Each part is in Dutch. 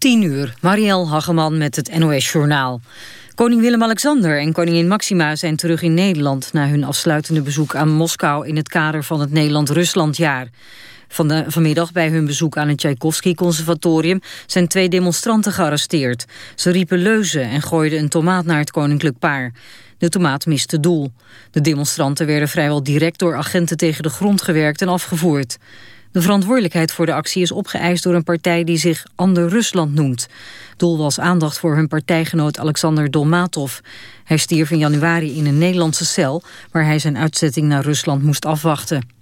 10 uur, Marielle Hageman met het NOS Journaal. Koning Willem-Alexander en koningin Maxima zijn terug in Nederland... na hun afsluitende bezoek aan Moskou in het kader van het Nederland-Ruslandjaar. Van de, vanmiddag bij hun bezoek aan het Tchaikovsky-conservatorium... zijn twee demonstranten gearresteerd. Ze riepen leuzen en gooiden een tomaat naar het koninklijk paar. De tomaat miste doel. De demonstranten werden vrijwel direct door agenten tegen de grond gewerkt en afgevoerd. De verantwoordelijkheid voor de actie is opgeëist door een partij die zich Ander Rusland noemt. Doel was aandacht voor hun partijgenoot Alexander Dolmatov. Hij stierf in januari in een Nederlandse cel... waar hij zijn uitzetting naar Rusland moest afwachten.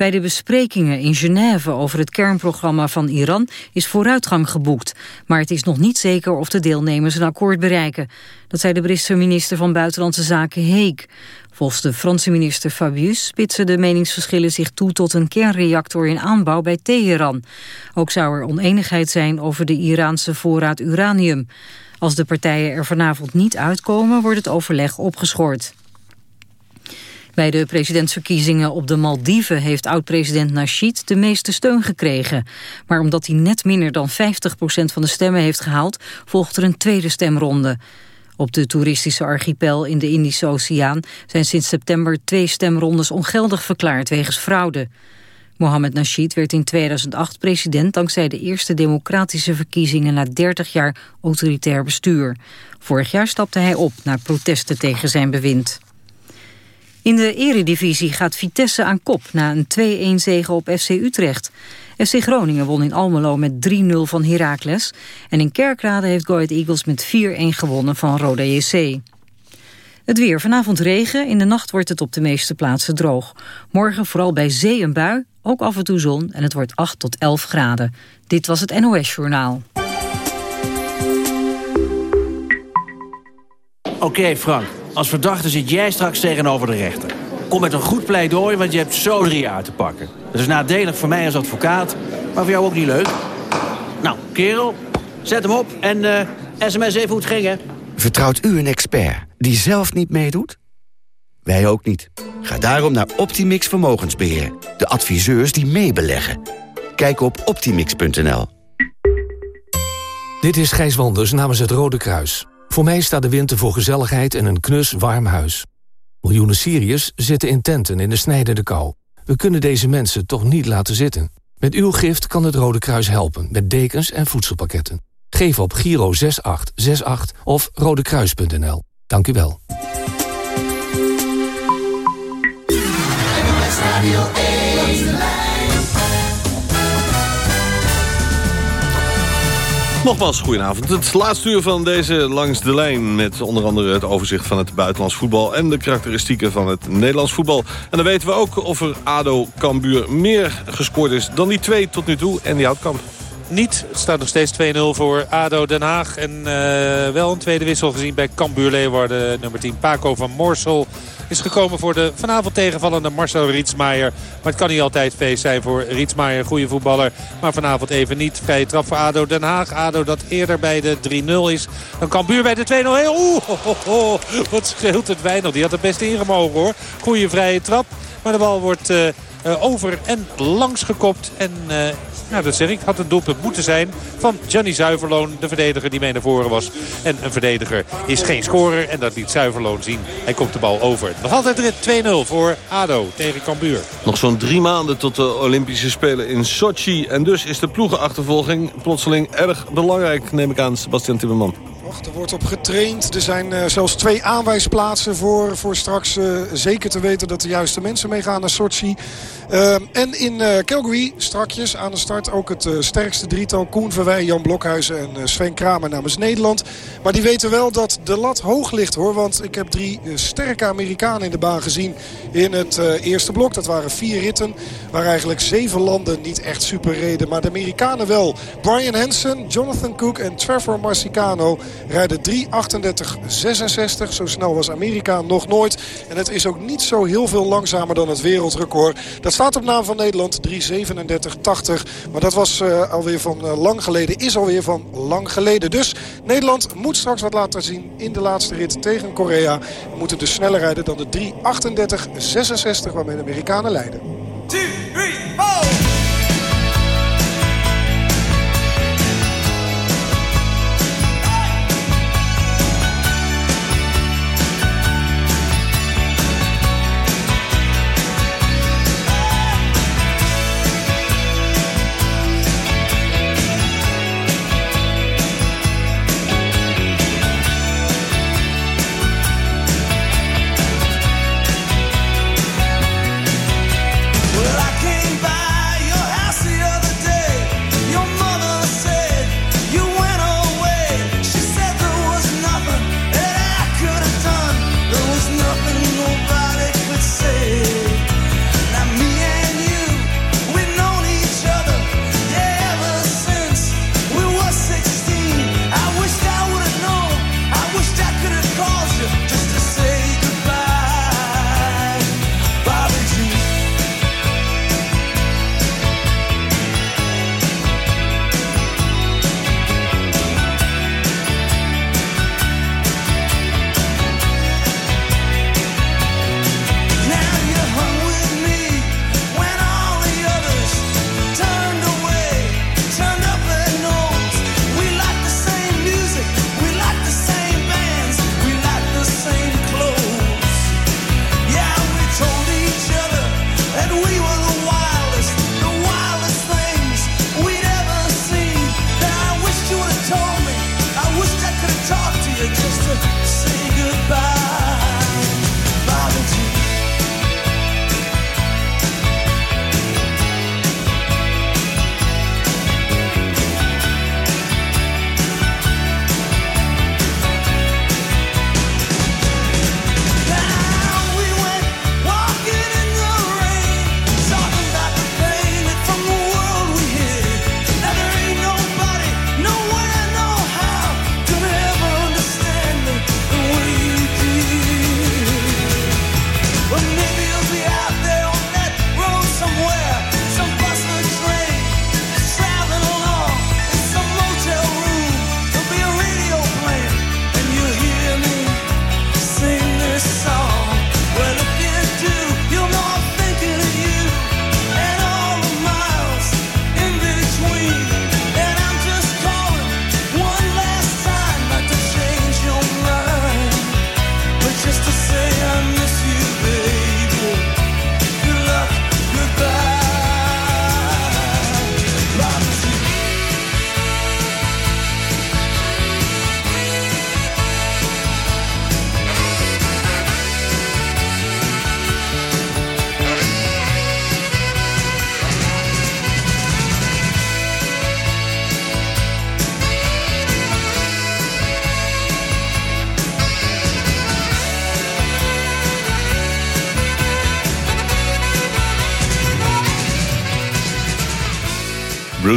Bij de besprekingen in Genève over het kernprogramma van Iran is vooruitgang geboekt. Maar het is nog niet zeker of de deelnemers een akkoord bereiken. Dat zei de Britse minister van Buitenlandse Zaken Heek. Volgens de Franse minister Fabius spitsen de meningsverschillen zich toe tot een kernreactor in aanbouw bij Teheran. Ook zou er oneenigheid zijn over de Iraanse voorraad uranium. Als de partijen er vanavond niet uitkomen, wordt het overleg opgeschort. Bij de presidentsverkiezingen op de Maldiven heeft oud-president Nasheed de meeste steun gekregen. Maar omdat hij net minder dan 50% van de stemmen heeft gehaald, volgt er een tweede stemronde. Op de toeristische archipel in de Indische Oceaan zijn sinds september twee stemrondes ongeldig verklaard wegens fraude. Mohammed Nasheed werd in 2008 president dankzij de eerste democratische verkiezingen na 30 jaar autoritair bestuur. Vorig jaar stapte hij op na protesten tegen zijn bewind. In de eredivisie gaat Vitesse aan kop na een 2-1 zege op FC Utrecht. FC Groningen won in Almelo met 3-0 van Heracles. En in Kerkrade heeft Go Eagles met 4-1 gewonnen van Roda JC. Het weer. Vanavond regen. In de nacht wordt het op de meeste plaatsen droog. Morgen vooral bij zee een bui. Ook af en toe zon. En het wordt 8 tot 11 graden. Dit was het NOS Journaal. Oké Frank. Als verdachte zit jij straks tegenover de rechter. Kom met een goed pleidooi, want je hebt zo drie jaar te pakken. Dat is nadelig voor mij als advocaat, maar voor jou ook niet leuk. Nou, kerel, zet hem op en uh, sms even hoe het ging, hè. Vertrouwt u een expert die zelf niet meedoet? Wij ook niet. Ga daarom naar Optimix Vermogensbeheer. De adviseurs die meebeleggen. Kijk op optimix.nl. Dit is Gijs Wanders namens het Rode Kruis. Voor mij staat de winter voor gezelligheid en een knus warm huis. Miljoenen Syriërs zitten in tenten in de snijdende kou. We kunnen deze mensen toch niet laten zitten. Met uw gift kan het Rode Kruis helpen met dekens en voedselpakketten. Geef op Giro 6868 of rodekruis.nl. Dank u wel. Nogmaals, goedenavond. Het laatste uur van deze Langs de Lijn... met onder andere het overzicht van het buitenlands voetbal... en de karakteristieken van het Nederlands voetbal. En dan weten we ook of er ADO Cambuur meer gescoord is... dan die twee tot nu toe en die Houtkamp niet. Het staat nog steeds 2-0 voor ADO Den Haag. En uh, wel een tweede wissel gezien bij Cambuur Leeuwarden. Nummer 10 Paco van Morsel is gekomen voor de vanavond tegenvallende Marcel Rietsmaier. Maar het kan niet altijd feest zijn voor Rietsmaier. Goede voetballer, maar vanavond even niet. Vrije trap voor ADO Den Haag. ADO dat eerder bij de 3-0 is. Dan kan Buur bij de 2-0. Oeh, wat scheelt het weinig. Die had er best ingemogen hoor. Goede vrije trap. Maar de bal wordt... Uh, over en langs gekopt. En nou, dat zeg ik. had een doelpunt moeten zijn van Gianni Zuiverloon. De verdediger die mee naar voren was. En een verdediger is geen scorer. En dat liet Zuiverloon zien. Hij komt de bal over. Nog altijd 2-0 voor ADO tegen Cambuur. Nog zo'n drie maanden tot de Olympische Spelen in Sochi. En dus is de ploegenachtervolging plotseling erg belangrijk. Neem ik aan, Sebastian Timmerman. Er wordt op getraind. Er zijn uh, zelfs twee aanwijsplaatsen voor, voor straks uh, zeker te weten dat de juiste mensen meegaan naar Sochi. Uh, en in Calgary strakjes aan de start ook het sterkste drietal. Koen Verwij, Jan Blokhuizen en Sven Kramer namens Nederland. Maar die weten wel dat de lat hoog ligt hoor. Want ik heb drie sterke Amerikanen in de baan gezien in het eerste blok. Dat waren vier ritten waar eigenlijk zeven landen niet echt super reden. Maar de Amerikanen wel. Brian Hansen, Jonathan Cook en Trevor Marcicano rijden 3.38.66. Zo snel was Amerika nog nooit. En het is ook niet zo heel veel langzamer dan het wereldrecord. Dat staat op naam van Nederland 3.37.80. Maar dat was uh, alweer van uh, lang geleden. Is alweer van lang geleden. Dus Nederland moet straks wat laten zien in de laatste rit tegen Korea. We moeten dus sneller rijden dan de 3.38.66 waarmee de Amerikanen leiden. 2, 3, 4!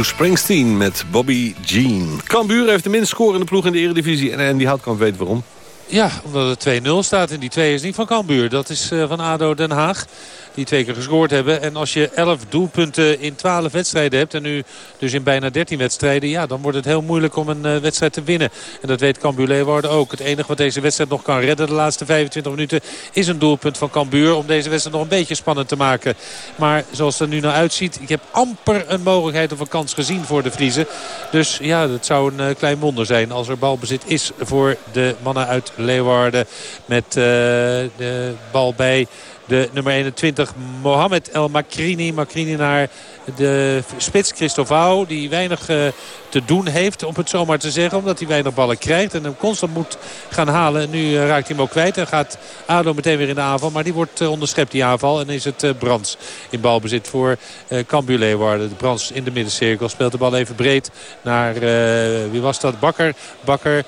Springsteen met Bobby Jean. Cambuur heeft de minst scorende ploeg in de Eredivisie. En die Houtkamp weet waarom. Ja, omdat het 2-0 staat en die 2 is niet van Cambuur. Dat is uh, van ADO Den Haag die twee keer gescoord hebben. En als je 11 doelpunten in 12 wedstrijden hebt... en nu dus in bijna 13 wedstrijden... ja, dan wordt het heel moeilijk om een uh, wedstrijd te winnen. En dat weet Cambuur Leeuwarden ook. Het enige wat deze wedstrijd nog kan redden de laatste 25 minuten... is een doelpunt van Cambuur om deze wedstrijd nog een beetje spannend te maken. Maar zoals het er nu naar uitziet... ik heb amper een mogelijkheid of een kans gezien voor de Vriezen. Dus ja, dat zou een uh, klein wonder zijn als er balbezit is voor de mannen uit Leeuwarden. Met uh, de bal bij de nummer 21 Mohamed El Makrini. Makrini naar de spits Christovau die weinig uh, te doen heeft om het zomaar te zeggen. Omdat hij weinig ballen krijgt en hem constant moet gaan halen. En nu uh, raakt hij hem ook kwijt en gaat ADO meteen weer in de aanval. Maar die wordt uh, onderschept die aanval en is het Brands in balbezit voor Cambuur Leeuwarden. De Brands in de middencirkel speelt de bal even breed naar, wie was dat, Bakker. Bakker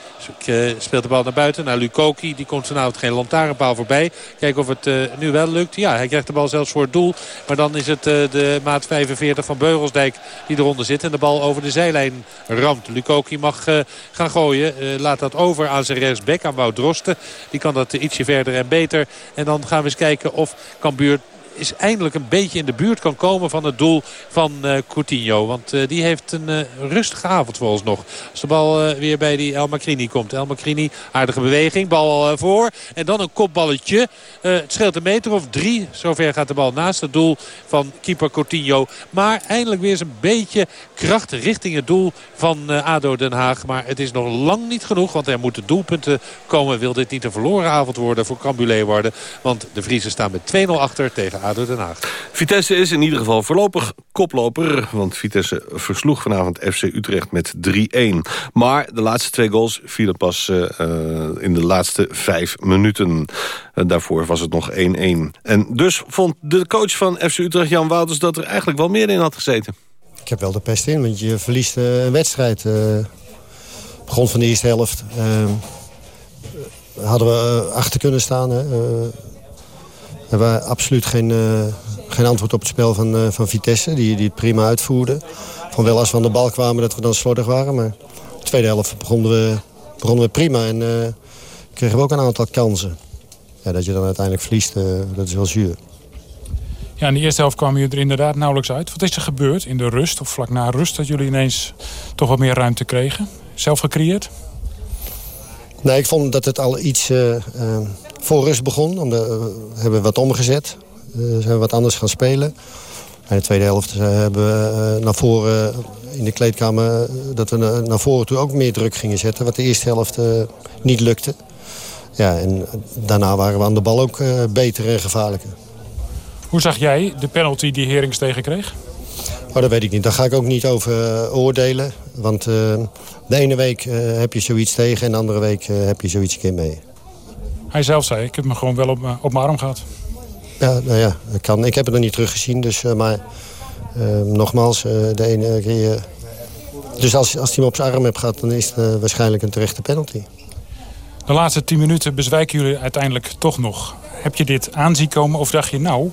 speelt de bal naar buiten naar Lukoki. Die komt vanavond geen lantaarnpaal voorbij. Kijken of het nu wel lukt. Ja, hij krijgt de bal zelfs voor het doel. Maar dan is het de maat 45 van Beugelsdijk die eronder zit. En de bal over de zijlijn ramt. Lukoki mag uh, gaan gooien. Uh, laat dat over aan zijn rechtsback, aan Wout Drosten. Die kan dat ietsje verder en beter. En dan gaan we eens kijken of Cambuur is eindelijk een beetje in de buurt kan komen van het doel van uh, Coutinho. Want uh, die heeft een uh, rustige avond volgens nog. Als de bal weer bij die El Macrini komt. El Macrini, aardige beweging, bal voor. En dan een kopballetje. het scheelt een meter of drie. Zover gaat de bal naast het doel van keeper Coutinho. Maar eindelijk weer eens een beetje kracht richting het doel van ADO Den Haag. Maar het is nog lang niet genoeg. Want er moeten doelpunten komen. Wil dit niet een verloren avond worden voor Cambulé worden. Want de Vriezen staan met 2-0 achter tegen ADO Den Haag. Vitesse is in ieder geval voorlopig koploper. Want Vitesse versloeg vanavond FC Utrecht met 3-1. Maar de laatste twee goals vielen pas uh, in de laatste vijf minuten. Uh, daarvoor was het nog 1-1. En dus vond de coach van FC Utrecht, Jan Wouters... dat er eigenlijk wel meer in had gezeten. Ik heb wel de pest in, want je verliest een wedstrijd. begon van de eerste helft. hadden we achter kunnen staan. Hè? We hebben absoluut geen, uh, geen antwoord op het spel van, uh, van Vitesse, die, die het prima uitvoerde. Van wel als we aan de bal kwamen dat we dan slordig waren. Maar de tweede helft begonnen we, begonnen we prima en uh, kregen we ook een aantal kansen. Ja, dat je dan uiteindelijk verliest, dat is wel zuur. Ja, in de eerste helft kwamen jullie er inderdaad nauwelijks uit. Wat is er gebeurd in de rust of vlak na rust... dat jullie ineens toch wat meer ruimte kregen? Zelf gecreëerd? Nee, ik vond dat het al iets voor rust begon. Omdat, we hebben wat omgezet. Uh, zijn we wat anders gaan spelen. In de tweede helft eh, hebben we naar voren in de kleedkamer... dat we naar voren toe ook meer druk gingen zetten. Wat de eerste helft niet lukte. Ja, en daarna waren we aan de bal ook beter en gevaarlijker. Hoe zag jij de penalty die Herings tegenkreeg? Oh, dat weet ik niet. Daar ga ik ook niet over oordelen. Want de ene week heb je zoiets tegen en de andere week heb je zoiets een keer mee. Hij zelf zei, ik heb me gewoon wel op, op mijn arm gehad. Ja, nou ja, kan. Ik heb het nog niet teruggezien. Dus, uh, maar uh, nogmaals, uh, de ene keer... dus als, als hij hem op zijn arm hebt gehad, dan is het waarschijnlijk een terechte penalty. De laatste tien minuten bezwijken jullie uiteindelijk toch nog. Heb je dit aanzien komen of dacht je nou...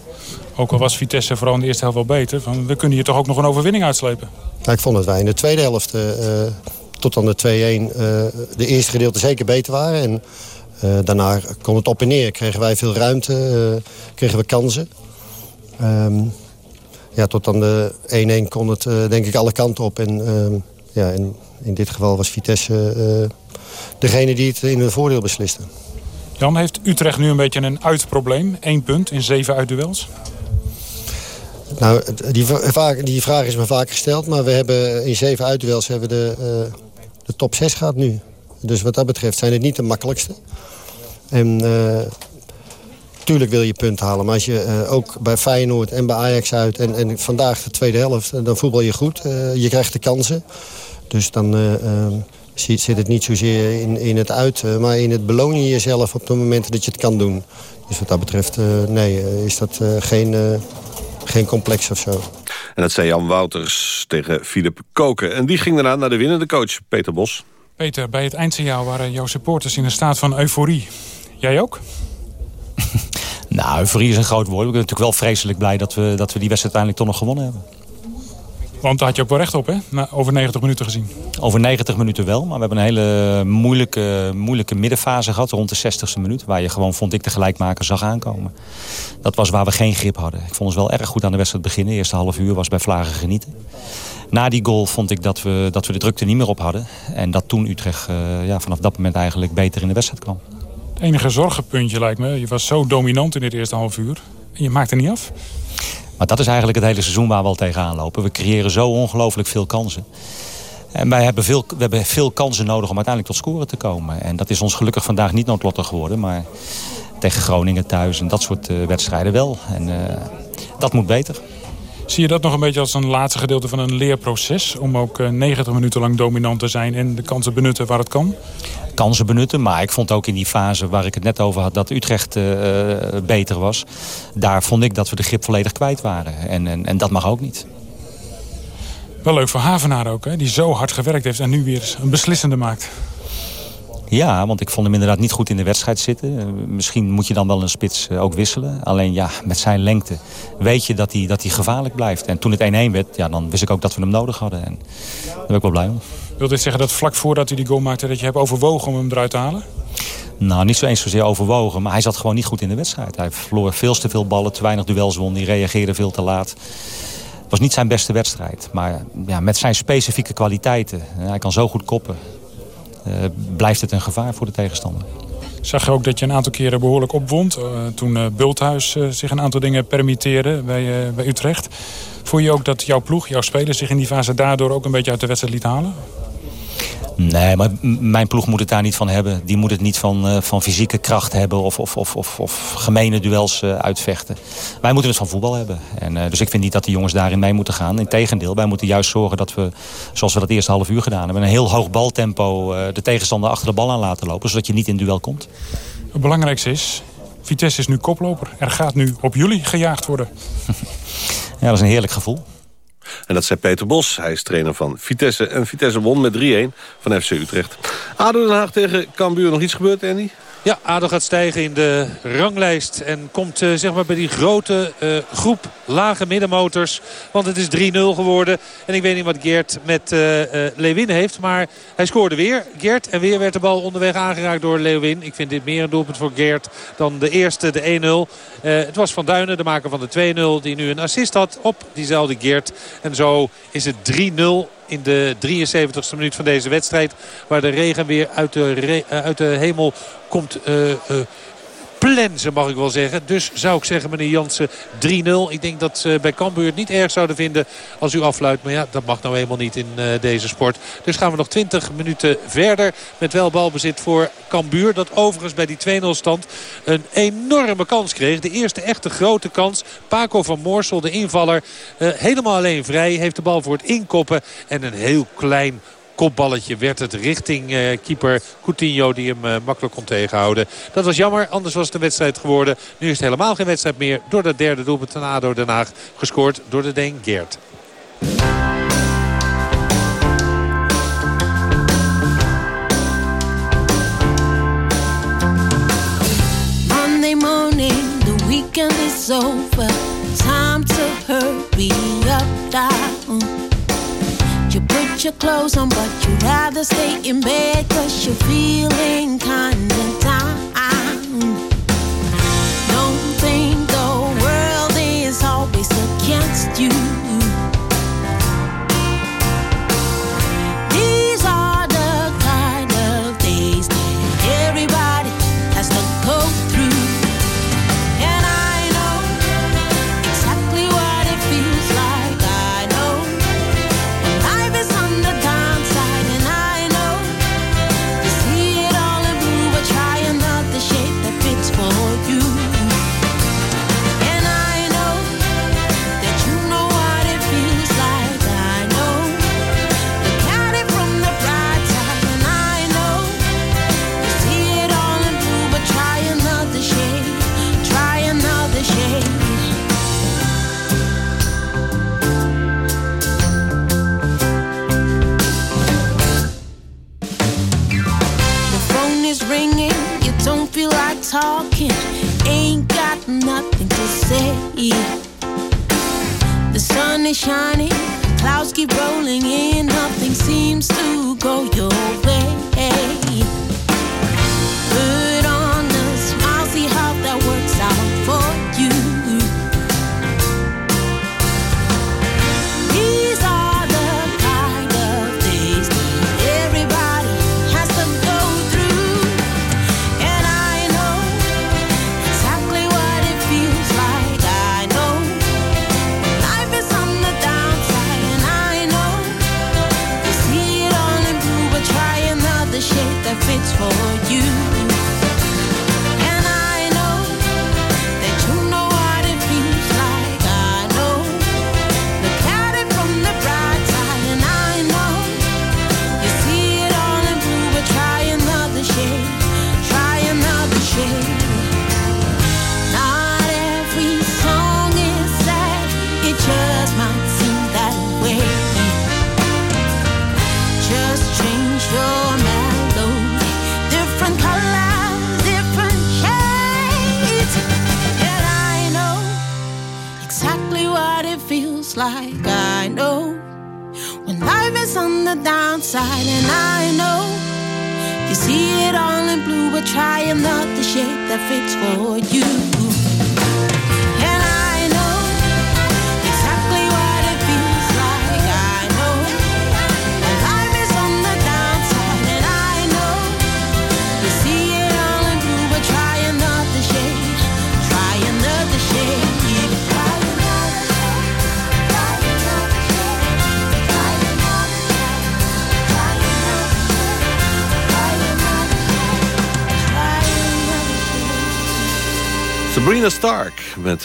ook al was Vitesse vooral in de eerste helft wel beter... Van, we kunnen hier toch ook nog een overwinning uitslepen? Ja, ik vond dat wij in de tweede helft... tot aan de 2-1 de eerste gedeelte zeker beter waren... En, uh, daarna kwam het op en neer. Kregen wij veel ruimte, uh, kregen we kansen. Um, ja, tot aan de 1-1 kon het uh, denk ik alle kanten op. En, um, ja, en in dit geval was Vitesse degene die het in hun voordeel besliste. Jan, heeft Utrecht nu een beetje een uitprobleem? Eén punt in zeven uitduels? Nou, die, die vraag is me vaak gesteld. Maar we hebben in zeven uitduels hebben we de, de top 6 gehad nu. Dus wat dat betreft zijn het niet de makkelijkste. En uh, tuurlijk wil je punten halen. Maar als je uh, ook bij Feyenoord en bij Ajax uit... en, en vandaag de tweede helft, eh, dan voetbal je goed. Uh, je krijgt de kansen. Dus dan zit, zit het niet zozeer in, in het uit... maar in het belonen jezelf op de momenten dat je het kan doen. Dus wat dat betreft, nee, is dat geen geen complex of zo. En dat zei Jan Wouters tegen Philip Koken. En die ging daarna naar de winnende coach, Peter Bos. Peter, bij het eindsignaal waren jouw supporters in een staat van euforie. Jij ook? nou, euforie is een groot woord. Ik ben natuurlijk wel vreselijk blij dat we, dat we die wedstrijd uiteindelijk toch nog gewonnen hebben. Want daar had je ook wel recht op, hè? Na, over 90 minuten gezien. Over 90 minuten wel, maar we hebben een hele moeilijke, moeilijke middenfase gehad... rond de 60ste minuut, waar je gewoon, vond ik, de gelijkmaker zag aankomen. Dat was waar we geen grip hadden. Ik vond ons wel erg goed aan de wedstrijd beginnen. De eerste half uur was bij Vlagen genieten. Na die goal vond ik dat we, dat we de drukte niet meer op hadden. En dat toen Utrecht uh, ja, vanaf dat moment eigenlijk beter in de wedstrijd kwam. Enige zorgenpuntje lijkt me, je was zo dominant in dit eerste half uur. En je maakte niet af. Maar dat is eigenlijk het hele seizoen waar we al tegenaan lopen. We creëren zo ongelooflijk veel kansen. En wij hebben veel, we hebben veel kansen nodig om uiteindelijk tot scoren te komen. En dat is ons gelukkig vandaag niet noodlottig geworden. Maar tegen Groningen thuis en dat soort uh, wedstrijden wel. En uh, dat moet beter. Zie je dat nog een beetje als een laatste gedeelte van een leerproces? Om ook 90 eh, minuten lang dominant te zijn en de kansen benutten waar het kan? Kansen benutten, maar ik vond ook in die fase waar ik het net over had... dat Utrecht uh, beter was. Daar vond ik dat we de grip volledig kwijt waren. En, en, en dat mag ook niet. Wel leuk voor Havenaar ook, hè? die zo hard gewerkt heeft en nu weer een beslissende maakt. Ja, want ik vond hem inderdaad niet goed in de wedstrijd zitten. Uh, misschien moet je dan wel een spits uh, ook wisselen. Alleen ja, met zijn lengte weet je dat hij, dat hij gevaarlijk blijft. En toen het 1-1 werd, ja, dan wist ik ook dat we hem nodig hadden. En daar ben ik wel blij om. Wil dit zeggen dat vlak voordat hij die goal maakte... dat je hebt overwogen om hem eruit te halen? Nou, niet zo eens zozeer overwogen. Maar hij zat gewoon niet goed in de wedstrijd. Hij verloor veel te veel ballen, te weinig duels won. Die reageerde veel te laat. Het was niet zijn beste wedstrijd. Maar ja, met zijn specifieke kwaliteiten. Hij kan zo goed koppen. Uh, blijft het een gevaar voor de tegenstander. Zag je ook dat je een aantal keren behoorlijk opwond. Uh, toen uh, Bulthuis zich een aantal dingen permitteerde bij, bij Utrecht. Voel je ook dat jouw ploeg, jouw spelers zich in die fase daardoor ook een beetje uit de wedstrijd liet halen? Nee, maar mijn ploeg moet het daar niet van hebben. Die moet het niet van, uh, van fysieke kracht hebben of, of, of, of, of gemene duels uh, uitvechten. Wij moeten het van voetbal hebben. En, uh, dus ik vind niet dat de jongens daarin mee moeten gaan. Integendeel, wij moeten juist zorgen dat we, zoals we dat eerste half uur gedaan hebben... een heel hoog baltempo de tegenstander achter de bal aan laten lopen... zodat je niet in duel komt. Het belangrijkste is, Vitesse is nu koploper. Er gaat nu op jullie gejaagd worden. ja, dat is een heerlijk gevoel. En dat zei Peter Bos. Hij is trainer van Vitesse. En Vitesse won met 3-1 van FC Utrecht. ADO Den Haag tegen Cambuur. Nog iets gebeurd, Andy? Ja, ADO gaat stijgen in de ranglijst. En komt uh, zeg maar bij die grote uh, groep lage middenmotors. Want het is 3-0 geworden. En ik weet niet wat Geert met uh, Lewin heeft. Maar hij scoorde weer. Geert. En weer werd de bal onderweg aangeraakt door Lewin. Ik vind dit meer een doelpunt voor Geert dan de eerste, de 1-0. het was Van Duinen, de maker van de 2-0. Die nu een assist had op diezelfde Geert. En zo is het 3-0 in de 73ste minuut van deze wedstrijd. Waar de regen weer uit de, uit de hemel komt uh, uh, plensen mag ik wel zeggen. Dus zou ik zeggen meneer Jansen 3-0. Ik denk dat ze bij Cambuur het niet erg zouden vinden als u afluit. Maar ja, dat mag nou helemaal niet in uh, deze sport. Dus gaan we nog 20 minuten verder met wel balbezit voor Cambuur. Dat overigens bij die 2-0 stand een enorme kans kreeg. De eerste echte grote kans. Paco van Moorsel, de invaller, uh, helemaal alleen vrij. Heeft de bal voor het inkoppen en een heel klein kopballetje werd het richting uh, keeper Coutinho die hem uh, makkelijk kon tegenhouden. Dat was jammer, anders was het een wedstrijd geworden. Nu is het helemaal geen wedstrijd meer door dat derde doelpunt van ADO Den Haag gescoord door de Deen Geert. Monday morning, the weekend is over. Time to hurry put your clothes on, but you'd rather stay in bed cause you're feeling kinda down. Don't think the world is always against you. Sun is shining, clouds keep rolling in, nothing seems to go your way. Shade that fits for you.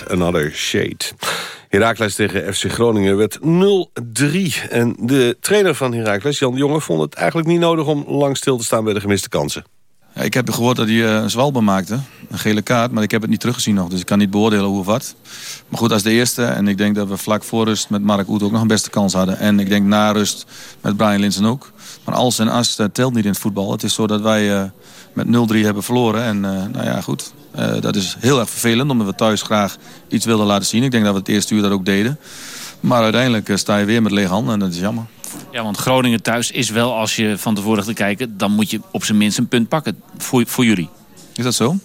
Another Shade. Heracles tegen FC Groningen werd 0-3. En de trainer van Heracles, Jan Jonge, vond het eigenlijk niet nodig... om lang stil te staan bij de gemiste kansen. Ja, ik heb gehoord dat hij eh, een zwalbe maakte. Een gele kaart, maar ik heb het niet teruggezien nog. Dus ik kan niet beoordelen hoe of wat. Maar goed, als de eerste. En ik denk dat we vlak voor rust met Mark Oet ook nog een beste kans hadden. En ik denk na rust met Brian Linsen ook. Maar als en as dat telt niet in het voetbal. Het is zo dat wij eh, met 0-3 hebben verloren. En eh, nou ja, goed. Eh, dat is heel erg vervelend, omdat we thuis graag iets wilden laten zien. Ik denk dat we het eerste uur dat ook deden. Maar uiteindelijk eh, sta je weer met lege handen en dat is jammer. Ja, want Groningen thuis is wel, als je van tevoren gaat kijken... dan moet je op zijn minst een punt pakken voor, voor jullie. Is dat zo?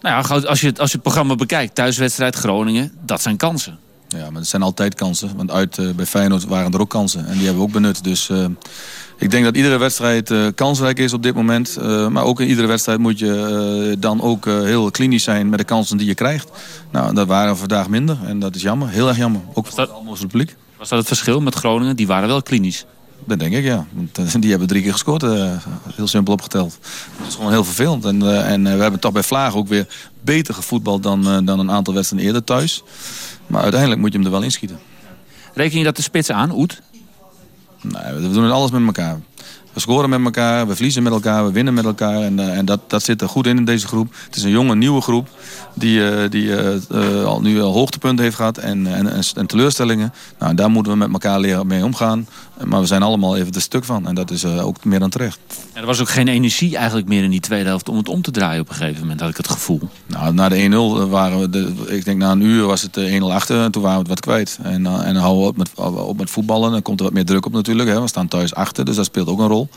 Nou ja, als je, het- als je het programma bekijkt, thuiswedstrijd Groningen, dat zijn kansen. Ja, maar het zijn altijd kansen. Want uit eh, bij Feyenoord waren er ook kansen. En die hebben we ook benut. Dus ik denk dat iedere wedstrijd eh, kansrijk is op dit moment. Eh, maar ook in iedere wedstrijd moet je eh, dan ook heel klinisch zijn met de kansen die je krijgt. Nou, dat waren we vandaag minder. En dat is jammer. Heel erg jammer. Ook voor het Almelse publiek. Was dat het verschil met Groningen? Die waren wel klinisch. Dat denk ik, ja. Want, die hebben drie keer gescoord. heel simpel opgeteld. Dat is gewoon heel vervelend. En, en we hebben toch bij Vlaag ook weer beter gevoetbald dan, dan een aantal wedstrijden eerder thuis. Maar uiteindelijk moet je hem er wel inschieten. Reken je dat de spits aan, Oet? Nee, we doen alles met elkaar. We scoren met elkaar, we verliezen met elkaar, we winnen met elkaar. En, eh, en dat, dat zit er goed in in deze groep. Het is een jonge, nieuwe groep die, eh, die eh, al nu al hoogtepunten heeft gehad en, en, en, en teleurstellingen. Nou, daar moeten we met elkaar leren mee omgaan. Maar we zijn allemaal even er stuk van en dat is eh, ook meer dan terecht. Er was ook geen energie eigenlijk meer in die tweede helft om het om te draaien op een gegeven moment, had ik het gevoel. Nou, na de 1-0 waren we, de, ik denk na een uur was het eh, 1-0 achter en toen waren we het wat kwijt. En, eh, en dan houden we op met, op met voetballen. Dan komt er wat meer druk op natuurlijk. Hè. We staan thuis achter, dus dat speelt ook een rol.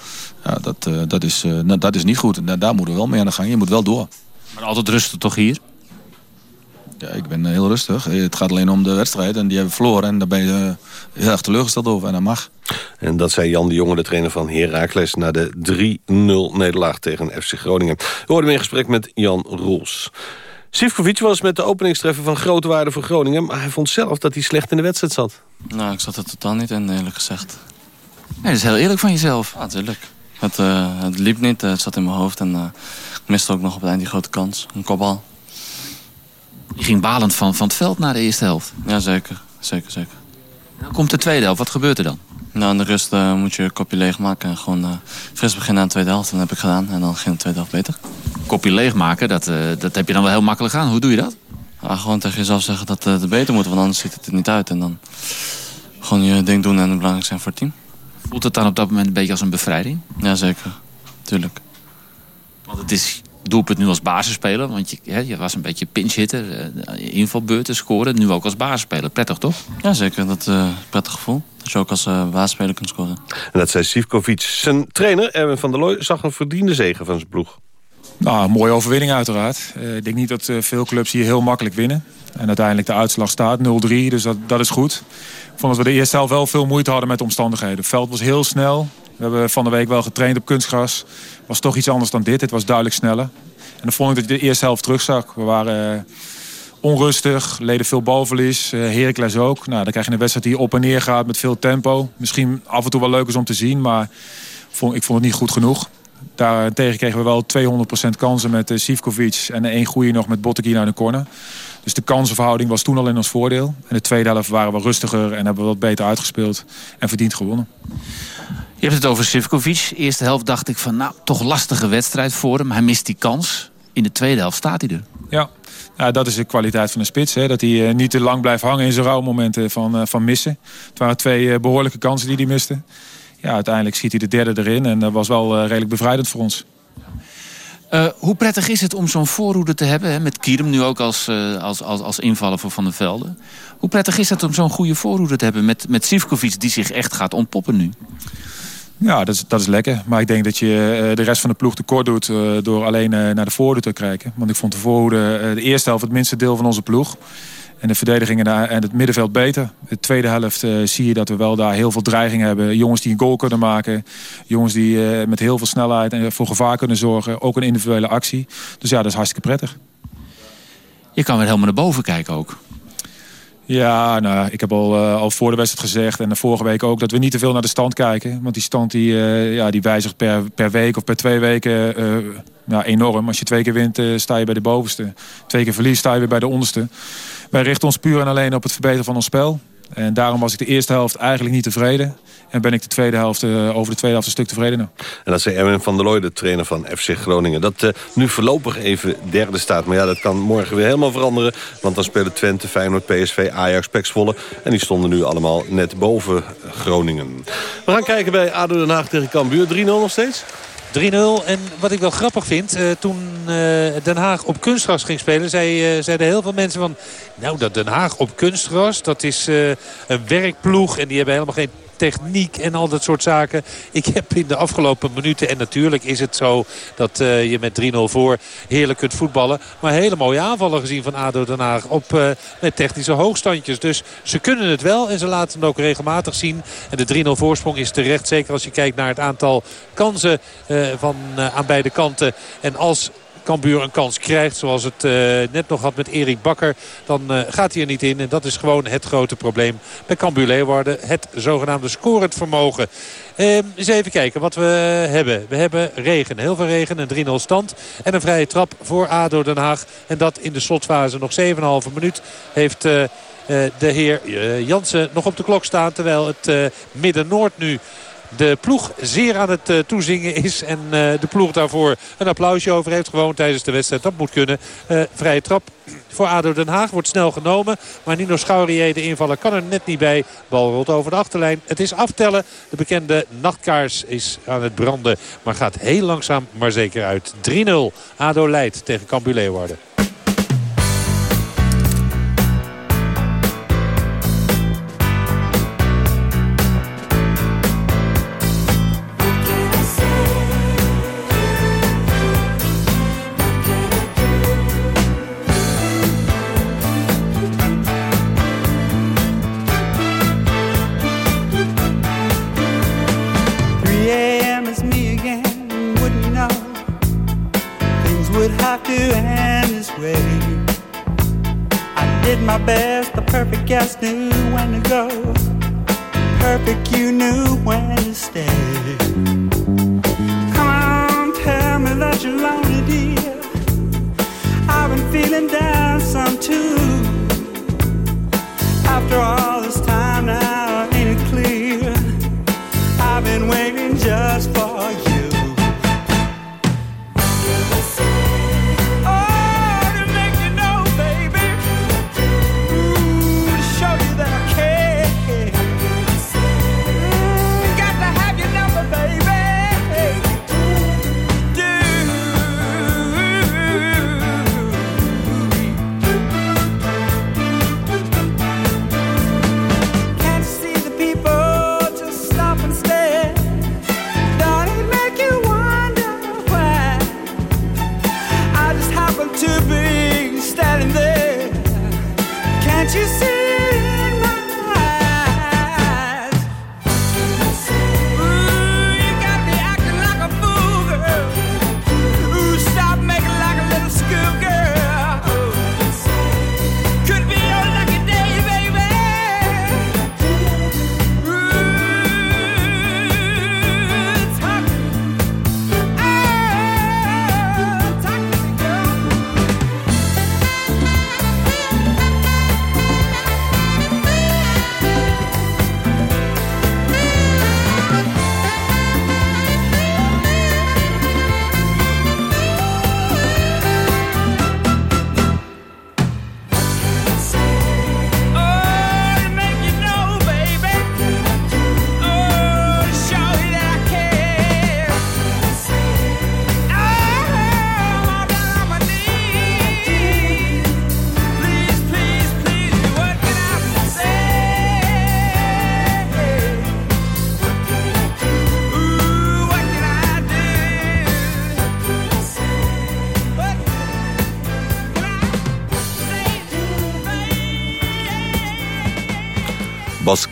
Ja, dat, eh, dat, is, eh, dat is niet goed. Daar, daar moeten we wel mee aan de gang. Je moet wel door. Maar altijd rustig toch hier? Ja, ik ben eh, heel rustig. Eh, Het gaat alleen om de wedstrijd en die hebben we verloren. En daar ben je eh, heel erg teleurgesteld over en dat mag. En dat zei Jan de Jonge, de trainer van Heracles... na de 3-0 nederlaag tegen FC Groningen. We hoorden in gesprek met Jan Roels. Sivkovic was met de openingstreffer van grote waarde voor Groningen... maar hij vond zelf dat hij slecht in de wedstrijd zat. Nou, ik zat er totaal niet in, eerlijk gezegd. Nee, dat is heel eerlijk van jezelf. Ja, natuurlijk. Het, eh, het liep niet, het zat in mijn hoofd. En eh, ik miste ook nog op het eind die grote kans. Een kopbal. Je ging balend van, van het veld naar de eerste helft. Ja, zeker. Zeker, zeker. Dan komt de tweede helft. Wat gebeurt er dan? Nou, in de rust eh, moet je je kopje leegmaken en gewoon eh, fris beginnen aan de tweede helft. En dat heb ik gedaan. En dan ging de tweede helft beter. Kopje leegmaken, dat, eh, dat heb je dan wel heel makkelijk aan. Hoe doe je dat? Ja, gewoon tegen jezelf zeggen dat het beter moet, want anders ziet het er niet uit. En dan gewoon je ding doen en belangrijk zijn voor het team. Voelt het dan op dat moment een beetje als een bevrijding? Ja, zeker. Tuurlijk. Want het is doelpunt nu als basisspeler. Want je, hè, je was een beetje pinchhitter, eh, invalbeurten scoren. Nu ook als basisspeler. Prettig toch? Ja, zeker. Dat is een prettig gevoel. Dat je ook als uh, basisspeler kunt scoren. En dat zei Sivkovic. Zijn trainer, Erwin van der Looy, zag een verdiende zegen van zijn ploeg. Nou, een mooie overwinning uiteraard. Uh, ik denk niet dat uh, veel clubs hier heel makkelijk winnen. En uiteindelijk de uitslag staat 0-3, dus dat, dat is goed. Ik vond dat we de eerste helft wel veel moeite hadden met de omstandigheden. Het veld was heel snel. We hebben van de week wel getraind op kunstgras. Het was toch iets anders dan dit. Het was duidelijk sneller. En dan vond ik dat je de eerste helft terugzag. We waren uh, onrustig, leden veel balverlies. Uh, ook. Nou, dan krijg je een wedstrijd die op en neer gaat met veel tempo. Misschien af en toe wel leuk is om te zien, maar ik vond het niet goed genoeg. Daartegen kregen we wel 200% kansen met uh, Sivkovic en één goede nog met Botteguin uit de corner. Dus de kansenverhouding was toen al in ons voordeel. En de tweede helft waren we rustiger en hebben we wat beter uitgespeeld en verdiend gewonnen. Je hebt het over Sivkovic. Eerste helft dacht ik van, nou, toch lastige wedstrijd voor hem. Hij mist die kans. In de tweede helft staat hij er. Ja, ja dat is de kwaliteit van de spits. Hè? Dat hij uh, niet te lang blijft hangen in zijn rouwmomenten van, uh, van missen. Het waren twee uh, behoorlijke kansen die hij miste. Ja, uiteindelijk schiet hij de derde erin. En dat was wel redelijk bevrijdend voor ons. Hoe prettig is het om zo'n voorhoede te hebben? Hè? Met Kierum nu ook als, als, als, als invaller voor Van der Velde. Hoe prettig is het om zo'n goede voorhoede te hebben met, met Sivkovic die zich echt gaat ontpoppen nu? Ja, dat is, dat is lekker. Maar ik denk dat je uh, de rest van de ploeg tekort doet door alleen naar de voorhoede te kijken. Want ik vond de voorhoede de eerste helft het minste deel van onze ploeg. En de verdediging en het middenveld beter. De tweede helft zie je dat we wel daar heel veel dreiging hebben. Jongens die een goal kunnen maken. Jongens die met heel veel snelheid en voor gevaar kunnen zorgen. Ook een individuele actie. Dus ja, dat is hartstikke prettig. Je kan weer helemaal naar boven kijken ook. Ja, nou, ik heb al, uh, al voor de wedstrijd gezegd en de vorige week ook... dat we niet te veel naar de stand kijken. Want die stand die, uh, ja, die wijzigt per, per week of per twee weken uh, enorm. Als je twee keer wint, sta je bij de bovenste. Twee keer verliest, sta je weer bij de onderste. Wij richten ons puur en alleen op het verbeteren van ons spel. En daarom was ik de eerste helft eigenlijk niet tevreden. En ben ik de tweede helft, uh, over de tweede helft een stuk tevredener. En dat zei Erwin van der Looy, de trainer van FC Groningen. Dat uh, nu voorlopig even derde staat. Maar ja, dat kan morgen weer helemaal veranderen. Want dan spelen Twente, Feyenoord, PSV, Ajax, Pek Zwolle. En die stonden nu allemaal net boven Groningen. We gaan kijken bij ADO Den Haag tegen Cambuur. 3-0 nog steeds? 3-0. En wat ik wel grappig vind, uh, toen uh, Den Haag op kunstgras ging spelen... Zei, uh, zeiden heel veel mensen van... nou, dat Den Haag op kunstgras, dat is een werkploeg... en die hebben helemaal geen techniek en al dat soort zaken. Ik heb in de afgelopen minuten, en natuurlijk is het zo dat uh, je met 3-0 voor heerlijk kunt voetballen. Maar hele mooie aanvallen gezien van ADO Den Haag op, uh, met technische hoogstandjes. Dus ze kunnen het wel en ze laten het ook regelmatig zien. En de 3-0 voorsprong is terecht, zeker als je kijkt naar het aantal kansen uh, van, aan beide kanten. En als Cambuur een kans krijgt. Zoals het uh, net nog had met Erik Bakker. Dan uh, gaat hij er niet in. En dat is gewoon het grote probleem bij Cambuur Leeuwarden. Het zogenaamde scorend vermogen. Uh, eens even kijken wat we hebben. We hebben regen. Heel veel regen. Een 3-0 stand. En een vrije trap voor ADO Den Haag. En dat in de slotfase nog 7,5 minuut heeft... Uh, de heer Jansen nog op de klok staan. Terwijl het Midden-Noord nu de ploeg zeer aan het uh, toezingen is. En uh, de ploeg daarvoor een applausje over heeft. Gewoon tijdens de wedstrijd. Dat moet kunnen. Uh, vrije trap voor ADO Den Haag. Wordt snel genomen. Maar Nino Schaurier, de invaller, kan er net niet bij. Bal rolt over de achterlijn. Het is aftellen. De bekende nachtkaars is aan het branden. Maar gaat heel langzaam maar zeker uit. 3-0. ADO leidt tegen Cambuur Leeuwarden.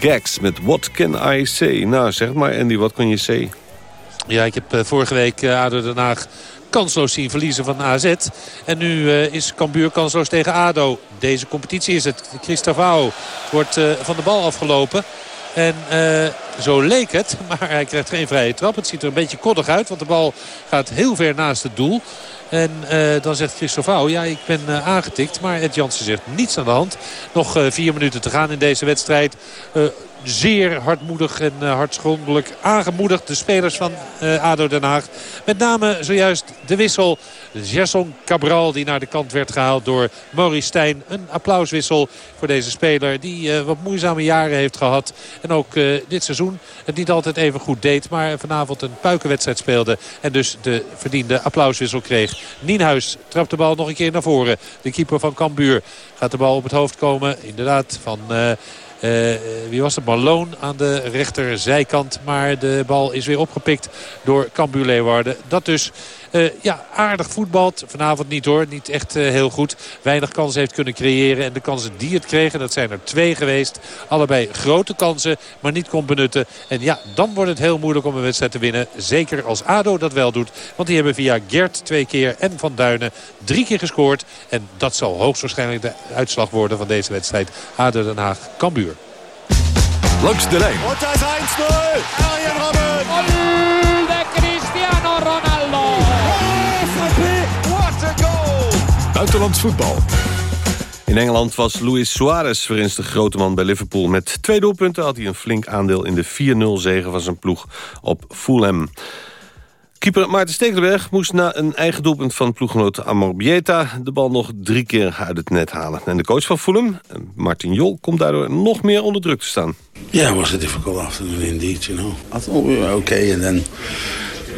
Gags met What Can I Say? Nou, zeg maar Andy, wat kan je say? Ja, ik heb eh, vorige week eh, ADO Den Haag kansloos zien verliezen van AZ. En nu eh, is Cambuur kansloos tegen ADO. Deze competitie is het. Christophe wordt van de bal afgelopen. En zo leek het, maar hij krijgt geen vrije trap. Het ziet er een beetje koddig uit, want de bal gaat heel ver naast het doel. En eh, dan zegt Christophe, ja ik ben eh, aangetikt. Maar Ed Jansen zegt niets aan de hand. Nog eh, vier minuten te gaan in deze wedstrijd. Eh, zeer hardmoedig en uh, hartschondelijk aangemoedigd. De spelers van uh, ADO Den Haag. Met name zojuist de wissel. Gerson Cabral die naar de kant werd gehaald door Maurice Stijn. Een applauswissel voor deze speler die uh, wat moeizame jaren heeft gehad. En ook dit seizoen het niet altijd even goed deed. Maar vanavond een puikenwedstrijd speelde. En dus de verdiende applauswissel kreeg. Nienhuis trapt de bal nog een keer naar voren. De keeper van Cambuur gaat de bal op het hoofd komen. Inderdaad van... Uh, wie was het? Malone aan de rechterzijkant. Maar de bal is weer opgepikt door Cambuur Leeuwarden. Dat dus ja, aardig voetbalt. Vanavond niet hoor. Niet echt uh, heel goed. Weinig kansen heeft kunnen creëren. En de kansen die het kregen, dat zijn er twee geweest. Allebei grote kansen, maar niet kon benutten. En ja, dan wordt het heel moeilijk om een wedstrijd te winnen. Zeker als ADO dat wel doet. Want die hebben via Gert twee keer en Van Duinen drie keer gescoord. En dat zal hoogstwaarschijnlijk de uitslag worden van deze wedstrijd. ADO Den Haag, Cambuur. Langs de lijn. Das 1-0. Arjen Robben. Buitenlands voetbal. In Engeland was Luis Suarez de grote man bij Liverpool. Met twee doelpunten had hij een flink aandeel in de 4-0 zege van zijn ploeg op Fulham. Keeper Maarten Stekelenberg moest na een eigen doelpunt van ploeggenoot Amorbieta de bal nog drie keer uit het net halen. En de coach van Fulham, Martin Jol, komt daardoor nog meer onder druk te staan. Yeah, it was a difficult afternoon indeed, you know. I thought we were okay and then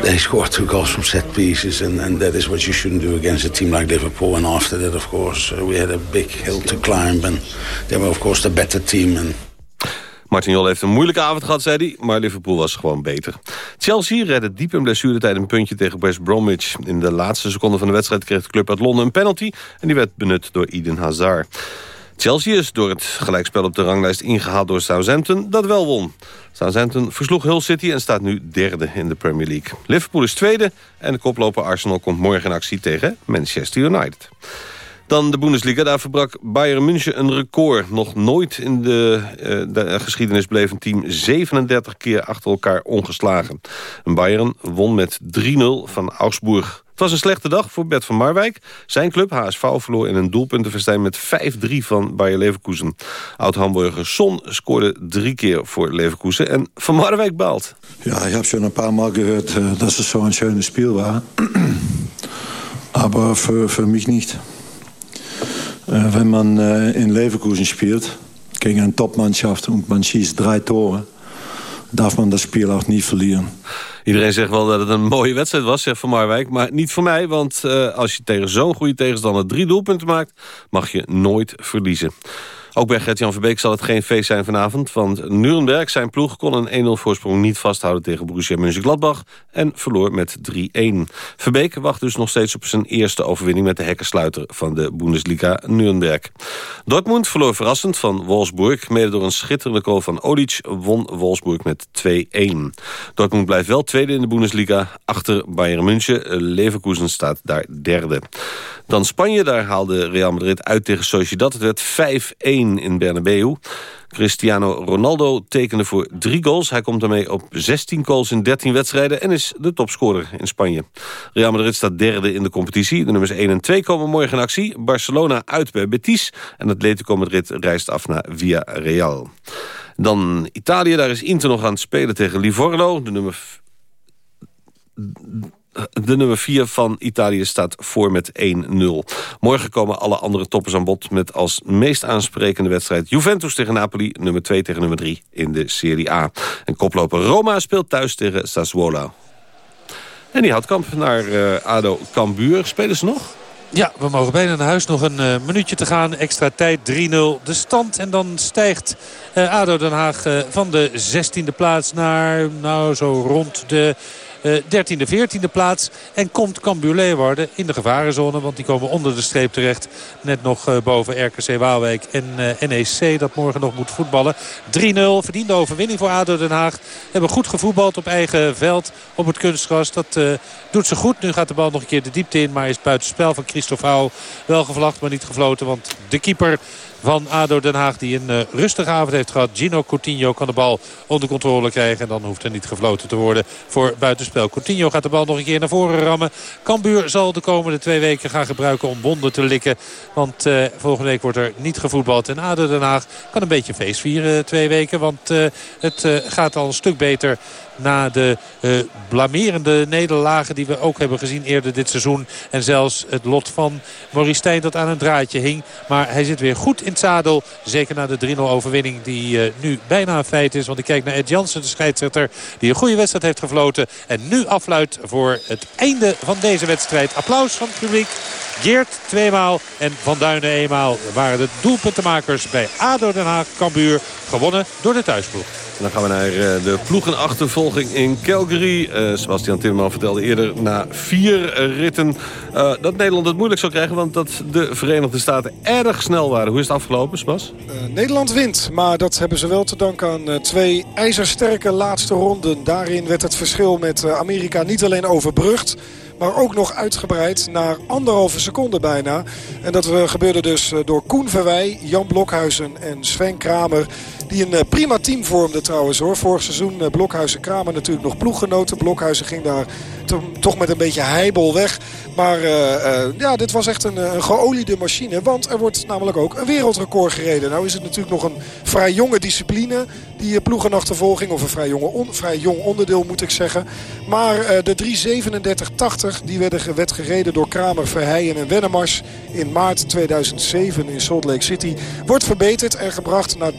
they scored two goals from set pieces and, and that is what you shouldn't do against a team like Liverpool. And after that, of course, uh, we had a big hill to climb and they were of course the better team and Martin Jol heeft een moeilijke avond gehad, zei hij, maar Liverpool was gewoon beter. Chelsea redde diep in blessuretijd een puntje tegen West Bromwich. In de laatste seconde van de wedstrijd kreeg de club uit Londen een penalty... en die werd benut door Eden Hazard. Chelsea is door het gelijkspel op de ranglijst ingehaald door Southampton... dat wel won. Southampton versloeg Hull City en staat nu derde in de Premier League. Liverpool is tweede en de koploper Arsenal komt morgen in actie tegen Manchester United. Dan de Bundesliga. Daar verbrak Bayern München een record. Nog nooit in de, de geschiedenis bleef een team 37 keer achter elkaar ongeslagen. En Bayern won met 3-0 van Augsburg. Het was een slechte dag voor Bert van Marwijk. Zijn club, HSV, verloor in een doelpuntenverstijn met 5-3 van Bayer Leverkusen. Oud-Hamburger Son scoorde drie keer voor Leverkusen. En Van Marwijk baalt. Ja, ik heb schon een paar Mal gehoord uh, dat het zo'n schönes Spiel was. maar voor, voor mij niet. Äh, wenn man äh, in Leverkusen spielt, gegen eine Topmannschaft und man schießt drei Tore, darf man das Spiel auch nie verlieren. Iedereen zegt wel dat het een mooie wedstrijd was, zegt Van Marwijk. Maar niet voor mij, want uh, als je tegen zo'n goede tegenstander drie doelpunten maakt... mag je nooit verliezen. Ook bij Gert-Jan Verbeek zal het geen feest zijn vanavond... want Nuremberg, zijn ploeg, kon een 1-0 voorsprong niet vasthouden... tegen Borussia Mönchengladbach en verloor met 3-1. Verbeek wacht dus nog steeds op zijn eerste overwinning... met de hekkensluiter van de Bundesliga Nuremberg. Dortmund verloor verrassend van Wolfsburg. Mede door een schitterende goal van Olic won Wolfsburg met 2-1. Dortmund blijft wel tweede in de Bundesliga... achter Bayern München. Leverkusen staat daar derde. Dan Spanje, daar haalde Real Madrid uit tegen Sociedad. Het werd 5-1 in Bernabeu. Cristiano Ronaldo tekende voor drie goals. Hij komt daarmee op 16 goals in 13 wedstrijden... en is de topscorer in Spanje. Real Madrid staat derde in de competitie. De nummers 1 en 2 komen morgen in actie. Barcelona uit bij Betis. En Atletico Madrid reist af naar Villarreal. Dan Italië, daar is Inter nog aan het spelen tegen Livorno. De nummer de nummer 4 van Italië staat voor met 1-0. Morgen komen alle andere toppers aan bod... met als meest aansprekende wedstrijd Juventus tegen Napoli... nummer 2 tegen nummer 3 in de Serie A. En koploper Roma speelt thuis tegen Sassuolo. En die houtkamp naar uh, ADO Cambuur. Spelen ze nog? Ja, we mogen bijna naar huis. Nog een uh, minuutje te gaan. Extra tijd 3-0 de stand. En dan stijgt ADO Den Haag van de 16e plaats naar nou zo rond de... eh, 13e, 14e plaats. En komt Cambuur Leeuwarden in de gevarenzone. Want die komen onder de streep terecht. Net nog eh, boven RKC Waalwijk en eh, NEC dat morgen nog moet voetballen. 3-0 verdiende overwinning voor ADO Den Haag. Hebben goed gevoetbald op eigen veld op het kunstgras. Dat eh, doet ze goed. Nu gaat de bal nog een keer de diepte in. Maar is buitenspel van Christophe Houw wel gevlacht maar niet gefloten. Want de keeper van ADO Den Haag die een eh, rustige avond heeft gehad. Gino Coutinho kan de bal onder controle krijgen. En dan hoeft er niet gefloten te worden voor buitenspel. Coutinho gaat de bal nog een keer naar voren rammen. Cambuur zal de komende twee weken gaan gebruiken om wonden te likken. Want eh, volgende week wordt er niet gevoetbald. En ADO Den Haag kan een beetje feest vieren twee weken. Want eh, het eh, gaat al een stuk beter na de eh, blamerende nederlagen die we ook hebben gezien eerder dit seizoen. En zelfs het lot van Maurice Stijn dat aan een draadje hing. Maar hij zit weer goed in het zadel. Zeker na de 3-0 overwinning die eh, nu bijna een feit is. Want ik kijk naar Ed Jansen, de scheidsrechter. Die een goede wedstrijd heeft gefloten. En nu afluit voor het einde van deze wedstrijd. Applaus van het publiek. Geert tweemaal en Van Duinen eenmaal waren de doelpuntenmakers bij ADO Den Haag Cambuur. Gewonnen door de thuisploeg. Dan gaan we naar eh, de ploegenachtervolging in Calgary. Eh, Sebastian Timmerman vertelde eerder na vier ritten... eh, dat Nederland het moeilijk zou krijgen... want dat de Verenigde Staten erg snel waren. Hoe is het afgelopen? Eh, Nederland wint, maar dat hebben ze wel te danken aan twee ijzersterke laatste ronden. Daarin werd het verschil met Amerika niet alleen overbrugd... maar ook nog uitgebreid naar anderhalve seconde bijna. En dat eh, gebeurde dus eh, door Koen Verwij, Jan Blokhuizen en Sven Kramer... die een eh, prima team vormden trouwens hoor. Vorig seizoen Blokhuizen-Kramer natuurlijk nog ploeggenoten. Blokhuizen ging daar to- toch met een beetje heibel weg. Maar ja, dit was echt een, geoliede machine. Want er wordt namelijk ook een wereldrecord gereden. Nou is het natuurlijk nog een vrij jonge discipline. Die ploegenachtervolging. Of een vrij, jonge on- vrij jong onderdeel moet ik zeggen. Maar eh, de 3.37.80 die werden, werd gereden door Kramer, Verheijen en Wennemars. In maart 2007 in Salt Lake City. Wordt verbeterd en gebracht naar 3.37.17.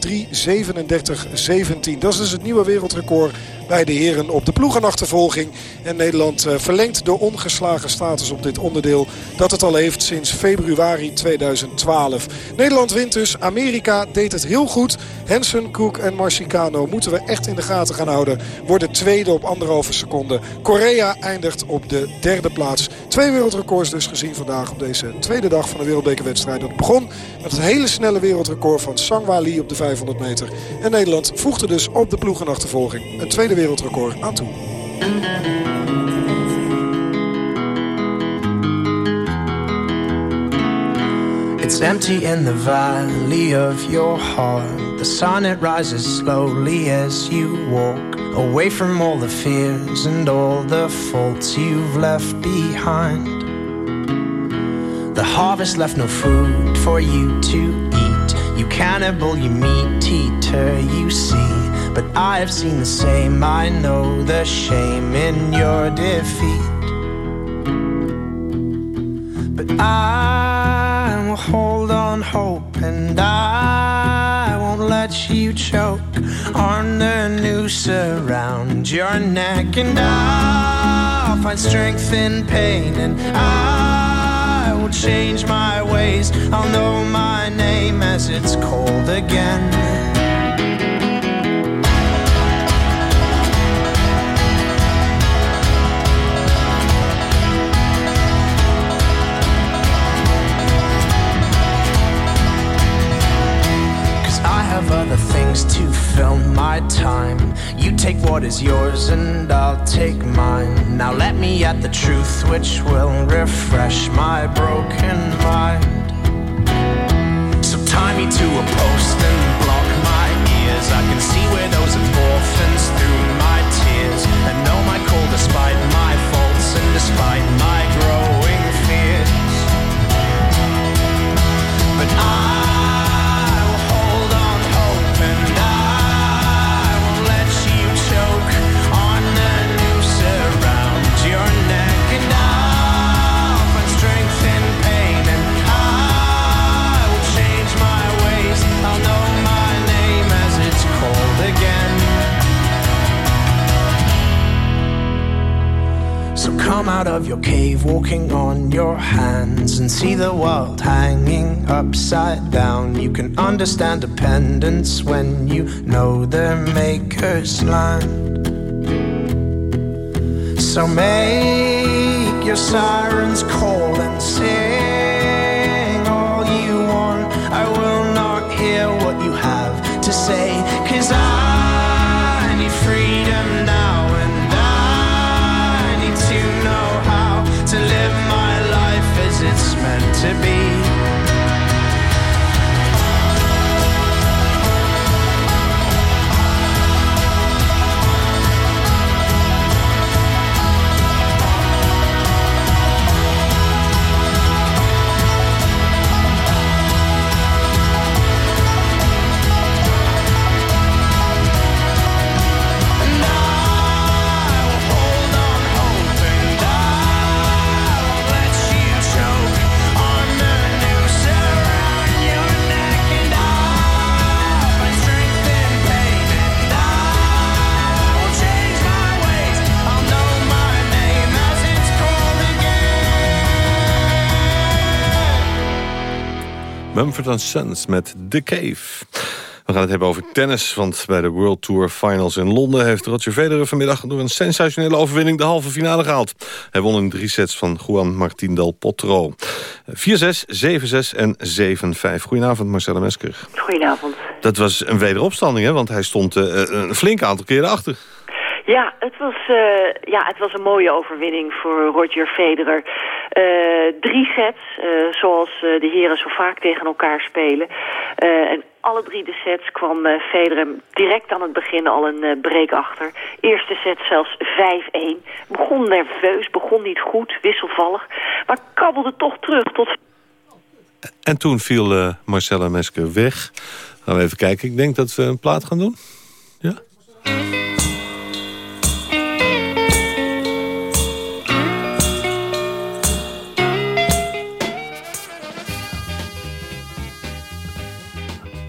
Dat is dus het nieuwe wereldrecord bij de heren op de ploegenachtervolging. En Nederland eh, verlengt de ongeslagen status op dit onderdeel. Dat het al heeft sinds februari 2012. Nederland wint dus. Amerika deed het heel goed. Henson, Cook en Marcicano moeten we echt in de gaten gaan houden. Worden tweede op anderhalve seconde. Korea eindigt op de derde plaats. Twee wereldrecords dus gezien vandaag op deze tweede dag van de wereldbekerwedstrijd. Dat begon met het hele snelle wereldrecord van Sangwa Lee op de 500 meter. En Nederland voegde dus op de ploegenachtervolging een tweede wereldrecord aan toe. It's empty in the valley of your heart. The sun it rises slowly as you walk away from all the fears and all the faults you've left behind. The harvest left no food for you to eat. You cannibal, you meat eater, you see. But I have seen the same. I know the shame in your defeat. But I will hold on hope and I won't let you choke on the noose around your neck. And I'll find strength in pain and I will change my ways. I'll know my name as it's cold again. Other things to fill my time. You take what is yours and I'll take mine. Now let me at the truth which will refresh my broken mind. So tie me to a post and block my ears. I can see widows of orphans through my tears. And know my call despite my faults and despite my growing fears. But I come out of your cave, walking on your hands, and see the world hanging upside down. You can understand dependence when you know their maker's land. So make your sirens call and sing all you want. I will not hear what you have to say. Cause I to be. Mumford Sons met The Cave. We gaan het hebben over tennis, want bij de World Tour Finals in Londen... heeft Roger Federer vanmiddag door een sensationele overwinning de halve finale gehaald. Hij won in drie sets van Juan Martín del Potro. 4-6, 7-6 en 7-5. Goedenavond, Marcella Mesker. Goedenavond. Dat was een wederopstanding, hè? want hij stond uh, een flink aantal keren achter. Ja, het was, uh, ja, het was een mooie overwinning voor Roger Federer. Uh, drie sets, uh, zoals de heren zo vaak tegen elkaar spelen. en alle drie de sets kwam Federer direct aan het begin al een break achter. Eerste set zelfs 5-1. Begon nerveus, begon niet goed, wisselvallig. Maar kabbelde toch terug tot... En toen viel Marcella Mesker weg. Gaan we even kijken. Ik denk dat we een plaat gaan doen. Ja?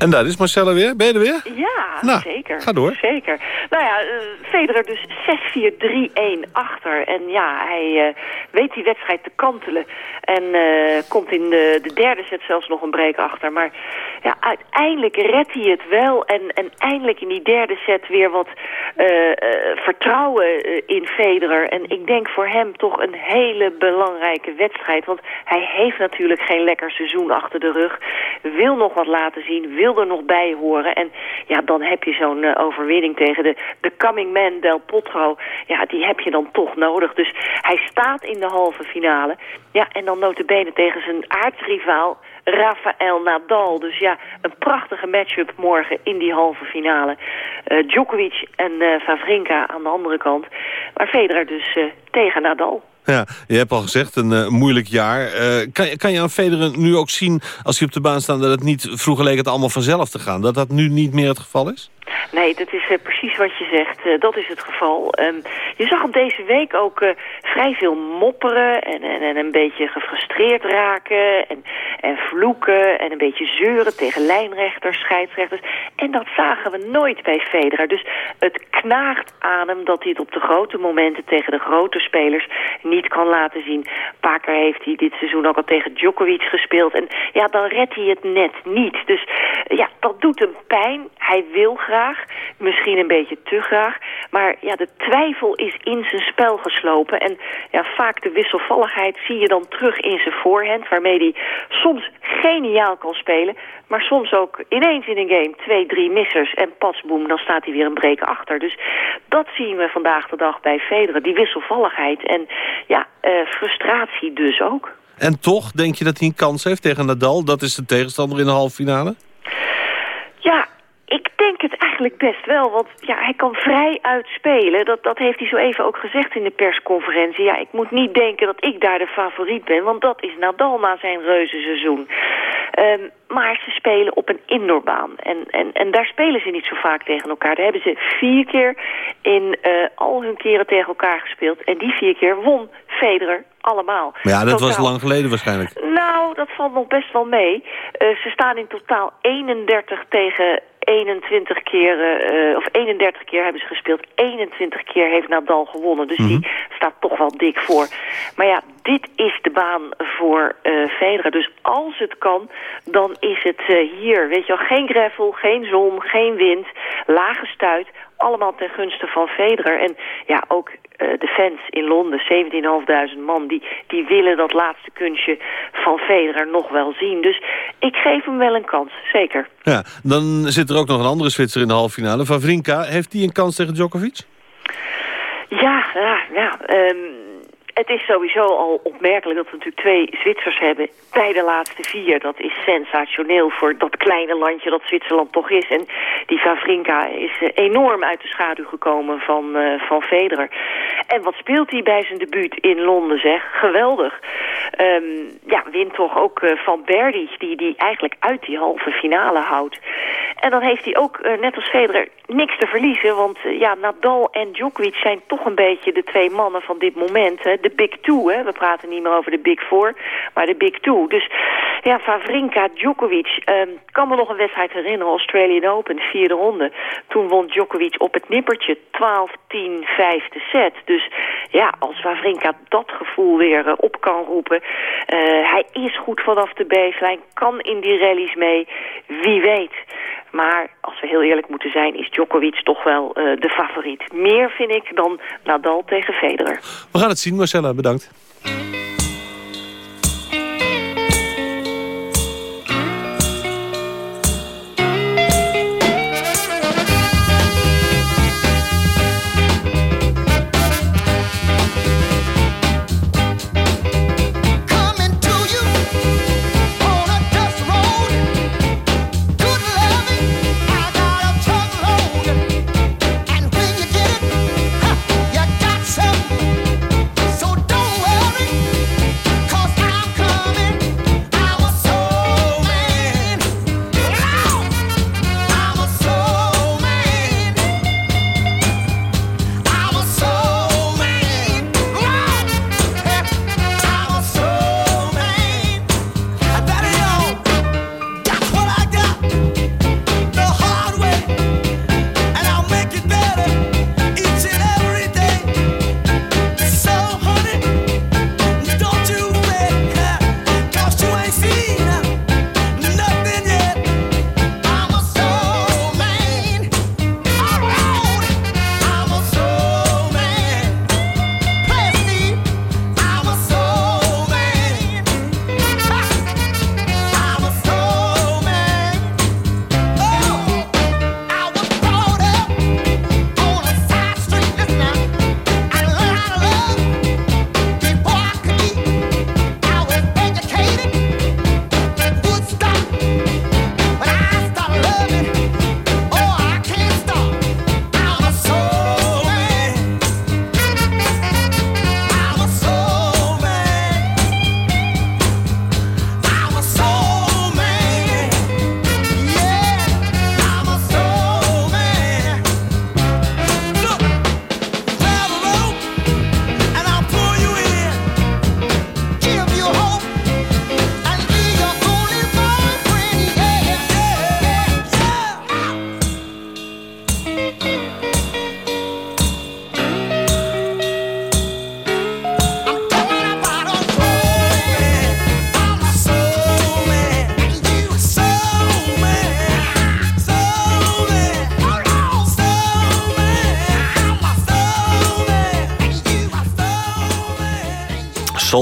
En daar is Marcella weer. Ben je er weer? Ja, nou, zeker. Ga door. Zeker. Nou ja, uh, Federer dus 6-4-3-1 achter. En ja, hij uh, weet die wedstrijd te kantelen. En uh, komt in de, de, derde set zelfs nog een break achter. Maar ja, uiteindelijk redt hij het wel. En, en eindelijk in die derde set weer wat vertrouwen in Federer. En ik denk voor hem toch een hele belangrijke wedstrijd. Want hij heeft natuurlijk geen lekker seizoen achter de rug. Wil nog wat laten zien, wil er nog bij horen. En ja, dan heb je zo'n uh, overwinning tegen de, de coming man Del Potro. Ja, die heb je dan toch nodig. Dus hij staat in de halve finale. Ja, en dan notabene tegen zijn aardsrivaal Rafael Nadal. Dus ja, een prachtige matchup morgen in die halve finale. Uh, Djokovic en uh, aan de andere kant. Maar Federer dus tegen Nadal. Ja, je hebt al gezegd, een uh, moeilijk jaar. Kan, kan je aan Federer nu ook zien, als hij op de baan staat... dat het niet, vroeger leek het allemaal vanzelf te gaan. Dat dat nu niet meer het geval is? Nee, dat is uh, precies wat je zegt. Uh, dat is het geval. Um, je zag hem deze week ook uh, vrij veel mopperen en, en, en, een beetje gefrustreerd raken en, en vloeken en een beetje zeuren tegen lijnrechters, scheidsrechters. En dat zagen we nooit bij Federer. Dus het knaagt aan hem dat hij het op de grote momenten tegen de grote spelers niet kan laten zien. Een paar keer heeft hij dit seizoen ook al tegen Djokovic gespeeld. En ja, dan redt hij het net niet. Dus ja, dat doet hem pijn. Hij wil graag. Misschien een beetje te graag. Maar ja, de twijfel is in zijn spel geslopen. En ja, vaak de wisselvalligheid zie je dan terug in zijn voorhand. Waarmee hij soms geniaal kan spelen. Maar soms ook ineens in een game twee, drie missers. En pas boem, dan staat hij weer een break achter. Dus dat zien we vandaag de dag bij Federer. Die wisselvalligheid. En ja, uh, frustratie dus ook. En toch, denk je dat hij een kans heeft tegen Nadal? Dat is de tegenstander in de halve finale? Ja, ik denk het eigenlijk best wel, want ja, hij kan vrij uitspelen. Dat, dat heeft hij zo even ook gezegd in de persconferentie. Ja, ik moet niet denken dat ik daar de favoriet ben, want dat is Nadal na zijn reuzenseizoen. Um, maar ze spelen op een indoorbaan. En, en, en daar spelen ze niet zo vaak tegen elkaar. Daar hebben ze vier keer in uh, al hun keren tegen elkaar gespeeld. En die vier keer won Federer allemaal. Maar ja, dat totaal. was lang geleden waarschijnlijk. Nou, dat valt nog best wel mee. Uh, ze staan in totaal 31 tegen 21 keer, uh, of 31 keer hebben ze gespeeld. 21 keer heeft Nadal gewonnen. Dus mm -hmm. die staat toch wel dik voor. Maar ja, dit is de baan voor uh, Federer. Dus als het kan, dan is het uh, hier. Weet je wel, geen gravel, geen zon, geen wind, lage stuit. Allemaal ten gunste van Federer. En ja, ook eh, de fans in Londen, 17.500 man, die, die willen dat laatste kunstje van Federer nog wel zien. Dus ik geef hem wel een kans, zeker. Ja, dan zit er ook nog een andere Zwitser in de halve finale. Vavrinka, heeft die een kans tegen Djokovic? Ja, ja, ja. ehm, het is sowieso al opmerkelijk dat we natuurlijk twee Zwitsers hebben bij de laatste vier. Dat is sensationeel voor dat kleine landje dat Zwitserland toch is. En die Favrinka is eh, enorm uit de schaduw gekomen van, eh, van Federer. En wat speelt hij bij zijn debuut in Londen, zeg. Geweldig. Ehm, ja, wint toch ook eh, van Berdy, die, die eigenlijk uit die halve finale houdt. En dan heeft hij ook, net als Federer, niks te verliezen. Want eh, ja, Nadal en Djokovic zijn toch een beetje de twee mannen van dit moment. Hè. De Big Two, hè. we praten niet meer over de Big Four, maar de Big Two. Dus ja, Favrinka, Djokovic. ehm, kan me nog een wedstrijd herinneren, Australian Open, de vierde ronde. Toen won Djokovic op het nippertje 12-10, vijfde set. Dus ja, als Wawrinka dat gevoel weer eh, op kan roepen. eh, hij is goed vanaf de baseline, kan in die rallies mee. Wie weet. Maar als we heel eerlijk moeten zijn, is Djokovic toch wel eh, de favoriet. Meer vind ik dan Nadal tegen Federer. We gaan het zien, Marcella. Bedankt.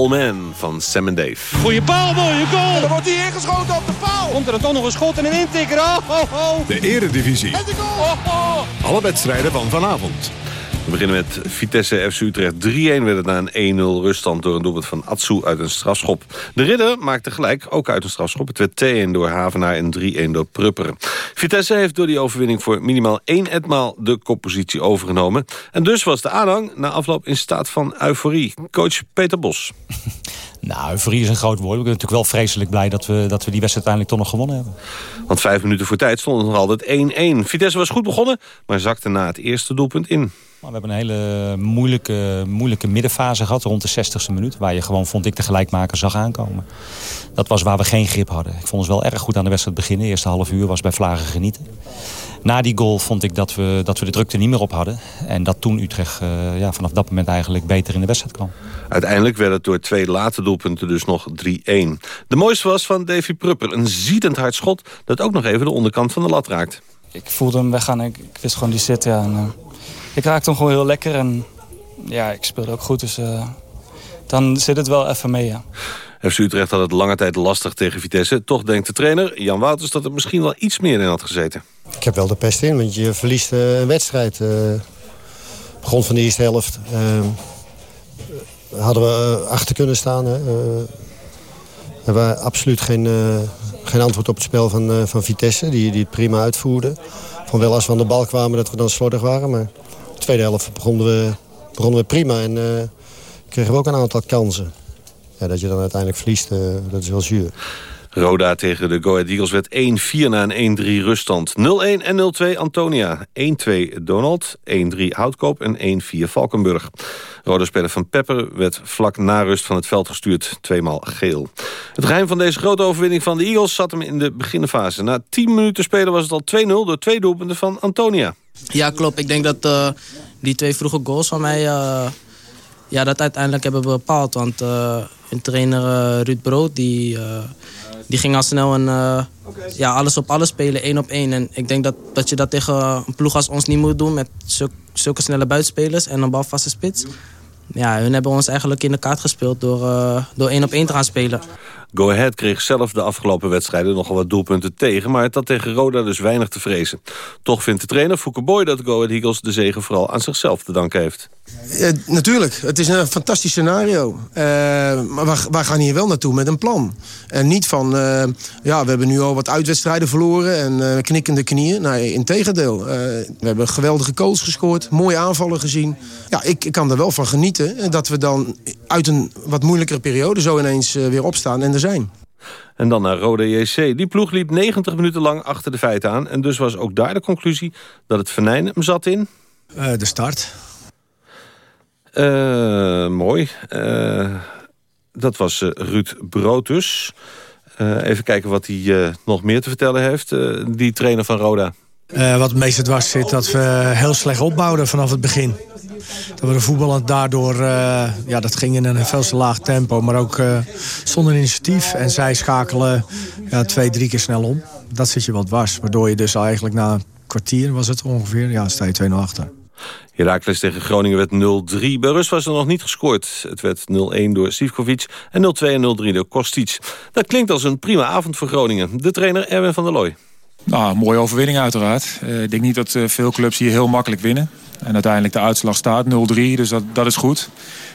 Man van Sam en Dave. Goeie paal, mooie goal. En dan wordt hij ingeschoten op de paal. Komt er dan toch nog een schot en een intikker. Oh, oh, oh. De Eredivisie. Oh, oh. Alle wedstrijden van vanavond. We beginnen met Vitesse FC Utrecht. 3-1 werd het na een 1-0 ruststand door een doelpunt van Atsu uit een strafschop. De Ridder maakte gelijk, ook uit een strafschop. Het werd 2-1 door Havenaar en 3-1 door Prupper. Vitesse heeft door die overwinning voor minimaal één etmaal de koppositie overgenomen. En dus was de aanhang na afloop in staat van euforie. Coach Peter Bos. Nou, euforie is een groot woord. Ik ben natuurlijk wel vreselijk blij dat we, dat we die wedstrijd uiteindelijk toch nog gewonnen hebben. Want vijf minuten voor tijd stond het nog altijd 1-1. Vitesse was goed begonnen, maar zakte na het eerste doelpunt in. Maar we hebben een hele moeilijke, moeilijke middenfase gehad, rond de 60ste minuut. Waar je gewoon, vond ik, de gelijkmaker zag aankomen. Dat was waar we geen grip hadden. Ik vond ons wel erg goed aan de wedstrijd beginnen. De eerste half uur was bij Vlagen genieten. Na die goal vond ik dat we, dat we de drukte niet meer op hadden. En dat toen Utrecht eh, ja, vanaf dat moment eigenlijk beter in de wedstrijd kwam. Uiteindelijk werd het door twee late doelpunten dus nog 3-1. De mooiste was van Davy Prupper. Een ziedend hard schot dat ook nog even de onderkant van de lat raakt. Ik voelde hem weggaan ik, ik wist gewoon die zit. Ja, en, eh, ik raakte hem gewoon heel lekker. En ja, ik speelde ook goed. Dus eh, dan zit het wel even mee, ja. FC Utrecht had het lange tijd lastig tegen Vitesse. Toch denkt de trainer, Jan Wouters, dat er misschien wel iets meer in had gezeten. Ik heb wel de pest in, want je verliest eh, een wedstrijd. eh begon van de eerste helft. eh, hadden we eh, achter kunnen staan. Eh, hebben we absoluut geen, eh, geen antwoord op het spel van, eh, van Vitesse. Die, die het prima uitvoerde. Van wel als we aan de bal kwamen dat we dan slordig waren. Maar de tweede helft begonnen we, begonnen we prima. En eh, kregen we ook een aantal kansen. Ja, dat je dan uiteindelijk verliest, eh, dat is wel zuur. Roda tegen de Go Ahead Eagles werd 1-4 na een 1-3 ruststand. 0-1 en 0-2 Antonia. 1-2 Donald, 1-3 Houtkoop en 1-4 Valkenburg. Roda-speler van Pepper werd vlak na rust van het veld gestuurd. Tweemaal geel. Het geheim van deze grote overwinning van de Eagles zat hem in de beginfase. Na 10 minuten spelen was het al 2-0 door twee doelpunten van Antonia. Ja, klopt. Ik denk dat eh, die twee vroege goals van mij... eh, ja, dat uiteindelijk hebben bepaald. Want eh hun trainer eh, Ruud Brood... Die, eh, die ging al snel een, eh, ja, alles op alles spelen, één op één. En ik denk dat, dat je dat tegen een ploeg als ons niet moet doen... met zulke, zulke snelle buitenspelers en een balvaste spits. Ja, hun hebben ons eigenlijk in de kaart gespeeld... door, door één op één te gaan spelen. Go Ahead kreeg zelf de afgelopen wedstrijden nogal wat doelpunten tegen... maar het had tegen Roda dus weinig te vrezen. Toch vindt de trainer Fouke Boy dat Go Ahead Eagles de zegen vooral aan zichzelf te danken heeft. Eh, natuurlijk, het is een fantastisch scenario. Eh, maar wij gaan hier wel naartoe met een plan. En niet van, eh, ja, we hebben nu al wat uitwedstrijden verloren... en eh, knikkende knieën. Nee, in tegendeel. Eh, we hebben geweldige goals gescoord, mooie aanvallen gezien. Ja, ik, ik kan er wel van genieten dat we dan uit een wat moeilijkere periode... zo ineens weer opstaan en er zijn. En dan naar Rode JC. Die ploeg liep 90 minuten lang achter de feiten aan... en dus was ook daar de conclusie dat het venijn hem zat in... Eh, de start. Eh, mooi. Eh, dat was eh, Ruud Brotus. Eh, even kijken wat hij eh, nog meer te vertellen heeft. eh, die trainer van Roda. Eh, wat het meeste dwars zit, dat we heel slecht opbouwden vanaf het begin. Dat we de voetballend daardoor, eh, ja, dat ging in een veel te laag tempo, maar ook eh, zonder initiatief. En zij schakelen ja, twee, drie keer snel om. Dat zit je wat dwars, waardoor je dus eigenlijk na een kwartier was het ongeveer, ja, sta je 2-0 achter. Heracles tegen Groningen werd 0-3. Bij rust was er nog niet gescoord. Het werd 0-1 door Sivkovic en 0-2 en 0-3 door Kostic. Dat klinkt als een prima avond voor Groningen. De trainer Erwin van der Looy. Nou, mooie overwinning uiteraard. Eh, ik denk niet dat eh, veel clubs hier heel makkelijk winnen. En uiteindelijk de uitslag staat 0-3, dus dat, dat is goed.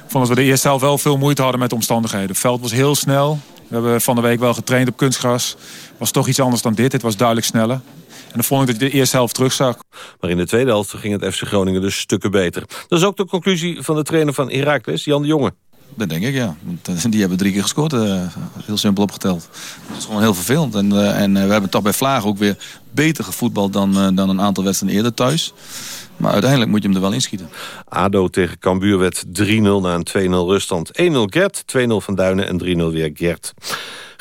Ik vond dat we de eerste helft wel veel moeite hadden met de omstandigheden. Het veld was heel snel. We hebben van de week wel getraind op kunstgras. was toch iets anders dan dit. Het was duidelijk sneller. En dan vond ik dat je de eerste helft terugzag. Maar in de tweede helft ging het FC Groningen dus stukken beter. Dat is ook de conclusie van de trainer van Heracles, Jan de Jonge. Dat denk ik, ja. Eh, Die hebben drie keer gescoord, eh, heel simpel opgeteld. Dat is gewoon heel vervelend. En, eh, en we hebben toch bij Vlaag ook weer beter gevoetbald dan, dan een aantal wedstrijden eerder thuis. Maar uiteindelijk moet je hem er wel inschieten. ADO tegen Cambuur werd 3-0 na een 2-0 ruststand. 1-0 Gert, 2-0 Van Duinen en 3-0 weer Gert.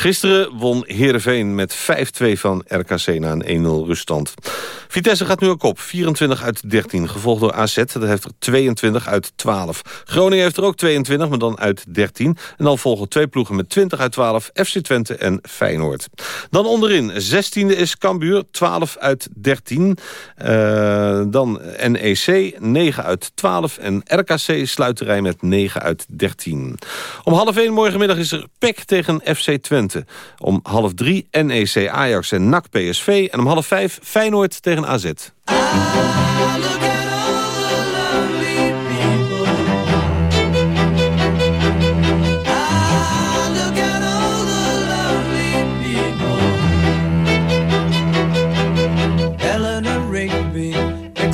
Gisteren won Heerenveen met 5-2 van RKC na een 1-0 ruststand. Vitesse gaat nu op kop, 24 uit 13. Gevolgd door AZ, dat heeft er 22 uit 12. Groningen heeft er ook 22, maar dan uit 13. En dan volgen twee ploegen met 20 uit 12. FC Twente en Feyenoord. Dan onderin, 16e is Cambuur, 12 uit 13. Eh, dan NEC, 9 uit 12. En RKC sluit de rij met 9 uit 13. Om half 1 morgenmiddag is er PEC tegen FC Twente. Om half 3 NEC Ajax en NAC PSV. En om half 5 Feyenoord tegen AZ.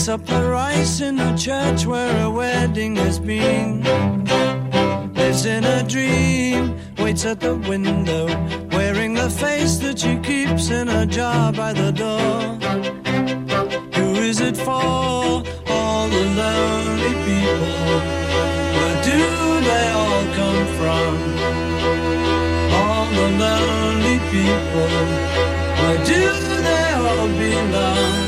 Up the rice in the church where a wedding has been. Lives in a dream, waits at the window, wearing the face that she keeps in a jar by the door. Who is it for? All the lonely people. Where do they all come from? All the lonely people. Where do they all belong?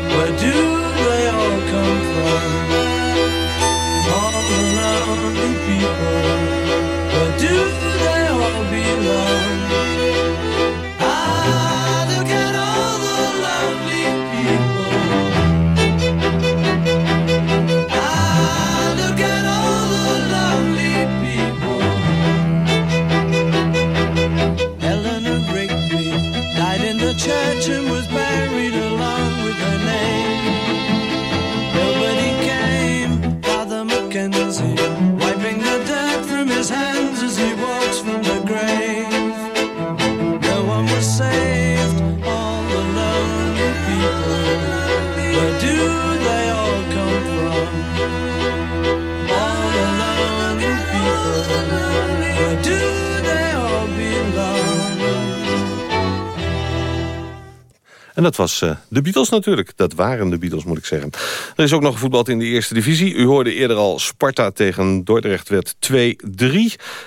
En dat was eh, de Beatles natuurlijk. Dat waren de Beatles, moet ik zeggen. Er is ook nog gevoetbald in de eerste divisie. U hoorde eerder al Sparta tegen Dordrecht werd 2-3.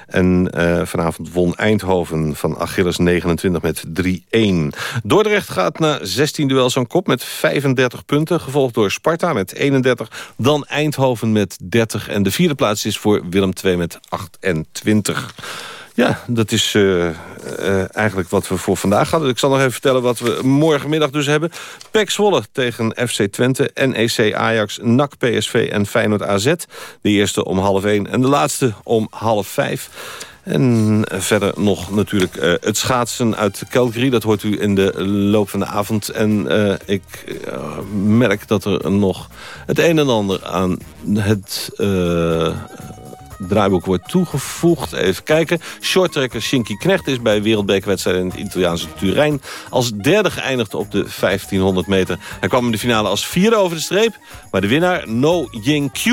En eh, vanavond won Eindhoven van Achilles 29 met 3-1. Dordrecht gaat na 16 duels aan kop met 35 punten. Gevolgd door Sparta met 31. Dan Eindhoven met 30. En de vierde plaats is voor Willem II met 28. Ja, dat is eh, eh, eigenlijk wat we voor vandaag hadden. Ik zal nog even vertellen wat we morgenmiddag dus hebben. PEC Zwolle tegen FC Twente, NEC Ajax, NAC PSV en Feyenoord AZ. De eerste om half één en de laatste om half vijf. En verder nog natuurlijk eh, het schaatsen uit Calgary. Dat hoort u in de loop van de avond. En ik merk dat er nog het een en ander aan het... draaiboek wordt toegevoegd. Even kijken. Shorttrekker Shinky Knecht is bij wereldbekerwedstrijd in het Italiaanse Turijn... als derde geëindigd op de 1500 meter. Hij kwam in de finale als vierde over de streep. Maar de winnaar, No Ying Q,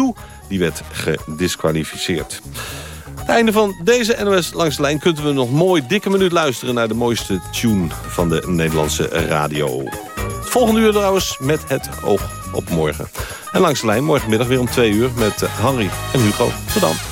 die werd gedisqualificeerd. Het einde van deze NOS Langs de Lijn kunt we nog mooi dikke minuut luisteren... naar de mooiste tune van de Nederlandse radio. Volgende uur trouwens met het oog op morgen. En Langs de Lijn morgenmiddag weer om twee uur met Henry en Hugo. Tot.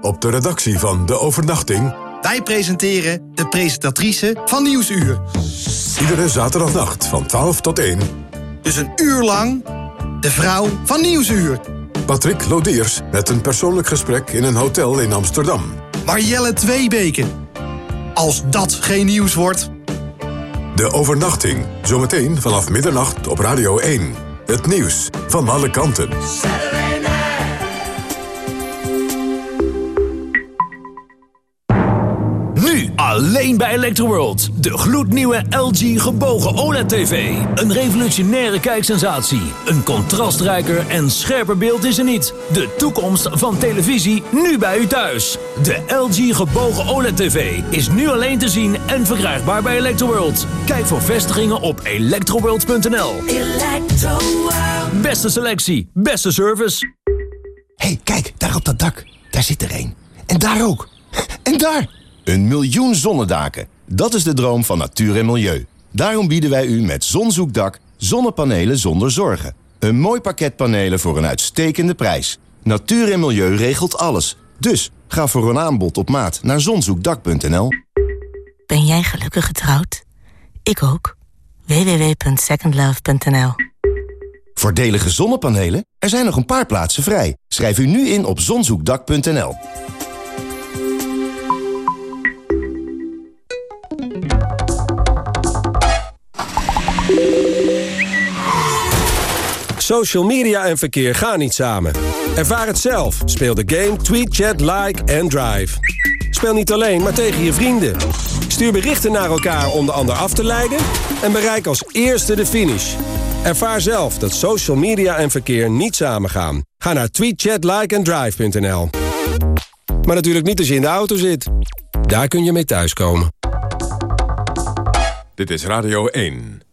Op de redactie van De Overnachting... Wij presenteren de presentatrice van Nieuwsuur. iedere zaterdagnacht van 12 tot 1... Dus een uur lang de vrouw van Nieuwsuur. Patrick Lodiers met een persoonlijk gesprek in een hotel in Amsterdam. Marielle Tweebeke. Als dat geen nieuws wordt. De Overnachting, zometeen vanaf middernacht op Radio 1. Het nieuws van alle kanten. Alleen bij Electroworld. De gloednieuwe LG gebogen OLED-TV. Een revolutionaire kijksensatie. Een contrastrijker en scherper beeld is er niet. De toekomst van televisie nu bij u thuis. De LG gebogen OLED-TV is nu alleen te zien en verkrijgbaar bij Electroworld. Kijk voor vestigingen op electroworld.nl. Beste selectie, beste service. hey, kijk, daar op dat dak. Daar zit er een. En daar ook. En daar! Een miljoen zonnedaken. Dat is de droom van natuur en milieu. Daarom bieden wij u met Zonzoekdak zonnepanelen zonder zorgen. Een mooi pakket panelen voor een uitstekende prijs. Natuur en milieu regelt alles. Dus ga voor een aanbod op maat naar zonzoekdak.nl. Ben jij gelukkig getrouwd? Ik ook. www.secondlove.nl Voordelige zonnepanelen? Er zijn nog een paar plaatsen vrij. Schrijf u nu in op zonzoekdak.nl. Social media en verkeer gaan niet samen. Ervaar het zelf. Speel de game Tweet, Chat, Like en Drive. Speel niet alleen, maar tegen je vrienden. Stuur berichten naar elkaar om de ander af te leiden... en bereik als eerste de finish. Ervaar zelf dat social media en verkeer niet samengaan. Ga naar tweetchatlikeanddrive.nl Maar natuurlijk niet als je in de auto zit. Daar kun je mee thuiskomen. Dit is Radio 1.